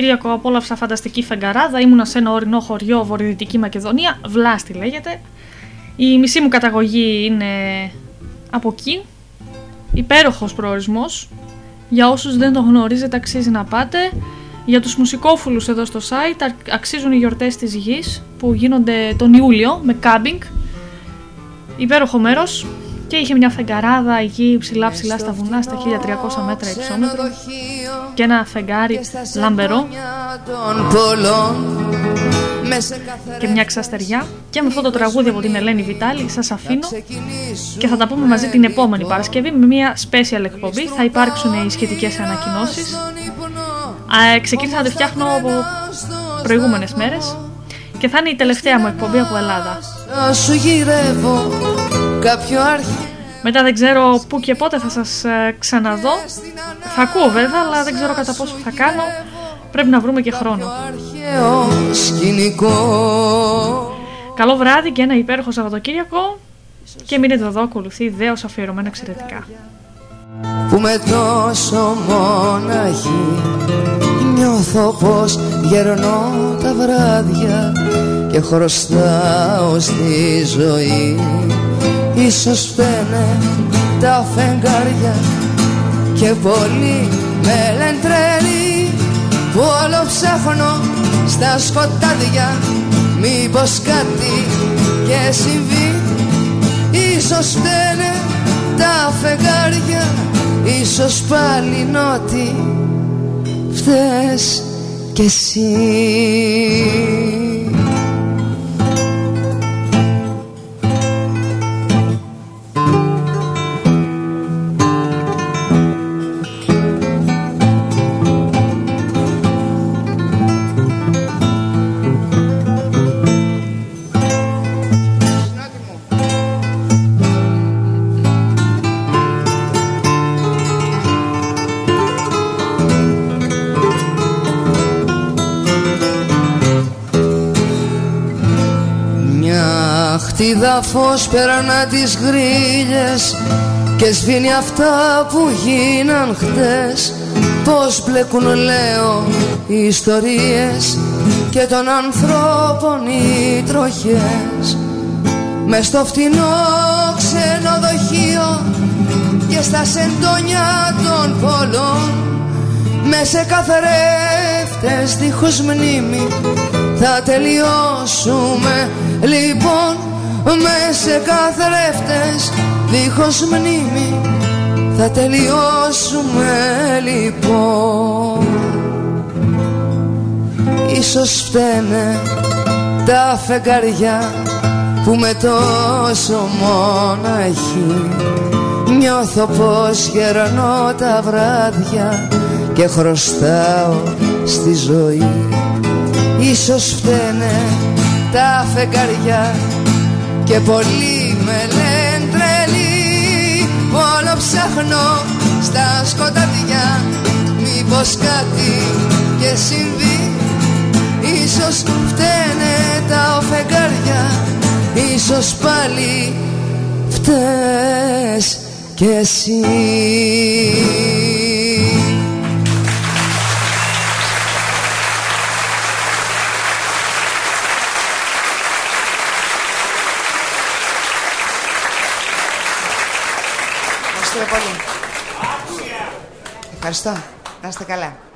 Σαββατοκύριακο απόλαυσα φανταστική φεγγαράδα. Ήμουνα σε ένα ορεινό χωριό βορειοδυτική Μακεδονία. Βλάστη λέγεται. Η μισή μου καταγωγή είναι από εκεί. Υπέροχος προορισμός. Για όσους δεν το γνωρίζετε αξίζει να πάτε. Για τους μουσικόφουλους εδώ στο site α- αξίζουν οι γιορτές της γης που γίνονται τον Ιούλιο με κάμπινγκ. Υπέροχο μέρος και είχε μια φεγγαράδα εκεί ψηλά ψηλά στα βουνά στα 1300 μέτρα υψόμετρο και ένα φεγγάρι λαμπερό των πολλών με σε κάθε και μια ξαστεριά. Και με αυτό το τραγούδι από την Ελένη Βιτάλη σας αφήνω και θα τα πούμε μαζί την επόμενη Παρασκευή με μια special εκπομπή. Θα υπάρξουν οι σχετικές ανακοινώσεις. Α, ξεκίνησα να τη φτιάχνω από προηγούμενες μέρες. Και θα είναι η τελευταία μου εκπομπή από Ελλάδα. Να σου γυρεύω κάποιο αρχή μετά δεν ξέρω πού και πότε θα σας ε, ξαναδώ. Θα ακούω βέβαια αλλά δεν ξέρω κατά πόσο θα κάνω. Πρέπει να βρούμε και χρόνο. Αρχαίο σκηνικό. Καλό βράδυ και ένα υπέροχο Σαββατοκύριακο. Και μείνετε εδώ, ακολουθεί ιδέως αφιερωμένο εξαιρετικά. που με τόσο μοναχή νιώθω πως γερνώ τα βράδια και χρωστάω στη ζωή ίσως φταίνε τα φεγγάρια και πολύ με λένε τρελή. Που όλο ψάχνω στα σκοτάδια μήπως κάτι και συμβεί. Ίσως φταίνε τα φεγγάρια Ίσως πάλι νότι Φταίς κι εσύ χτίδα φως περνά τις γρίλες και σβήνει αυτά που γίναν χτες. Πως μπλεκούν λέω οι ιστορίες και των ανθρώπων οι τροχές. Μες στο φτηνό ξενοδοχείο και στα σεντόνια των πολλών. Με σε καθρέφτες δίχως μνήμη θα τελειώσουμε. Λοιπόν με σε καθρέφτες δίχως μνήμη θα τελειώσουμε λοιπόν. Ίσως φταίνε τα φεγγαριά που με τόσο μοναχή Νιώθω πως γερνώ τα βράδια και χρωστάω στη ζωή. Ίσως φταίνε τα φεγγαριά και πολλοί με λένε τρελή. Όλο ψάχνω στα σκοτάδια μήπως κάτι και συμβεί. Ίσως φταίνε τα φεγγάρια Ίσως πάλι φταίς κι εσύ Ευχαριστώ. Να είστε καλά.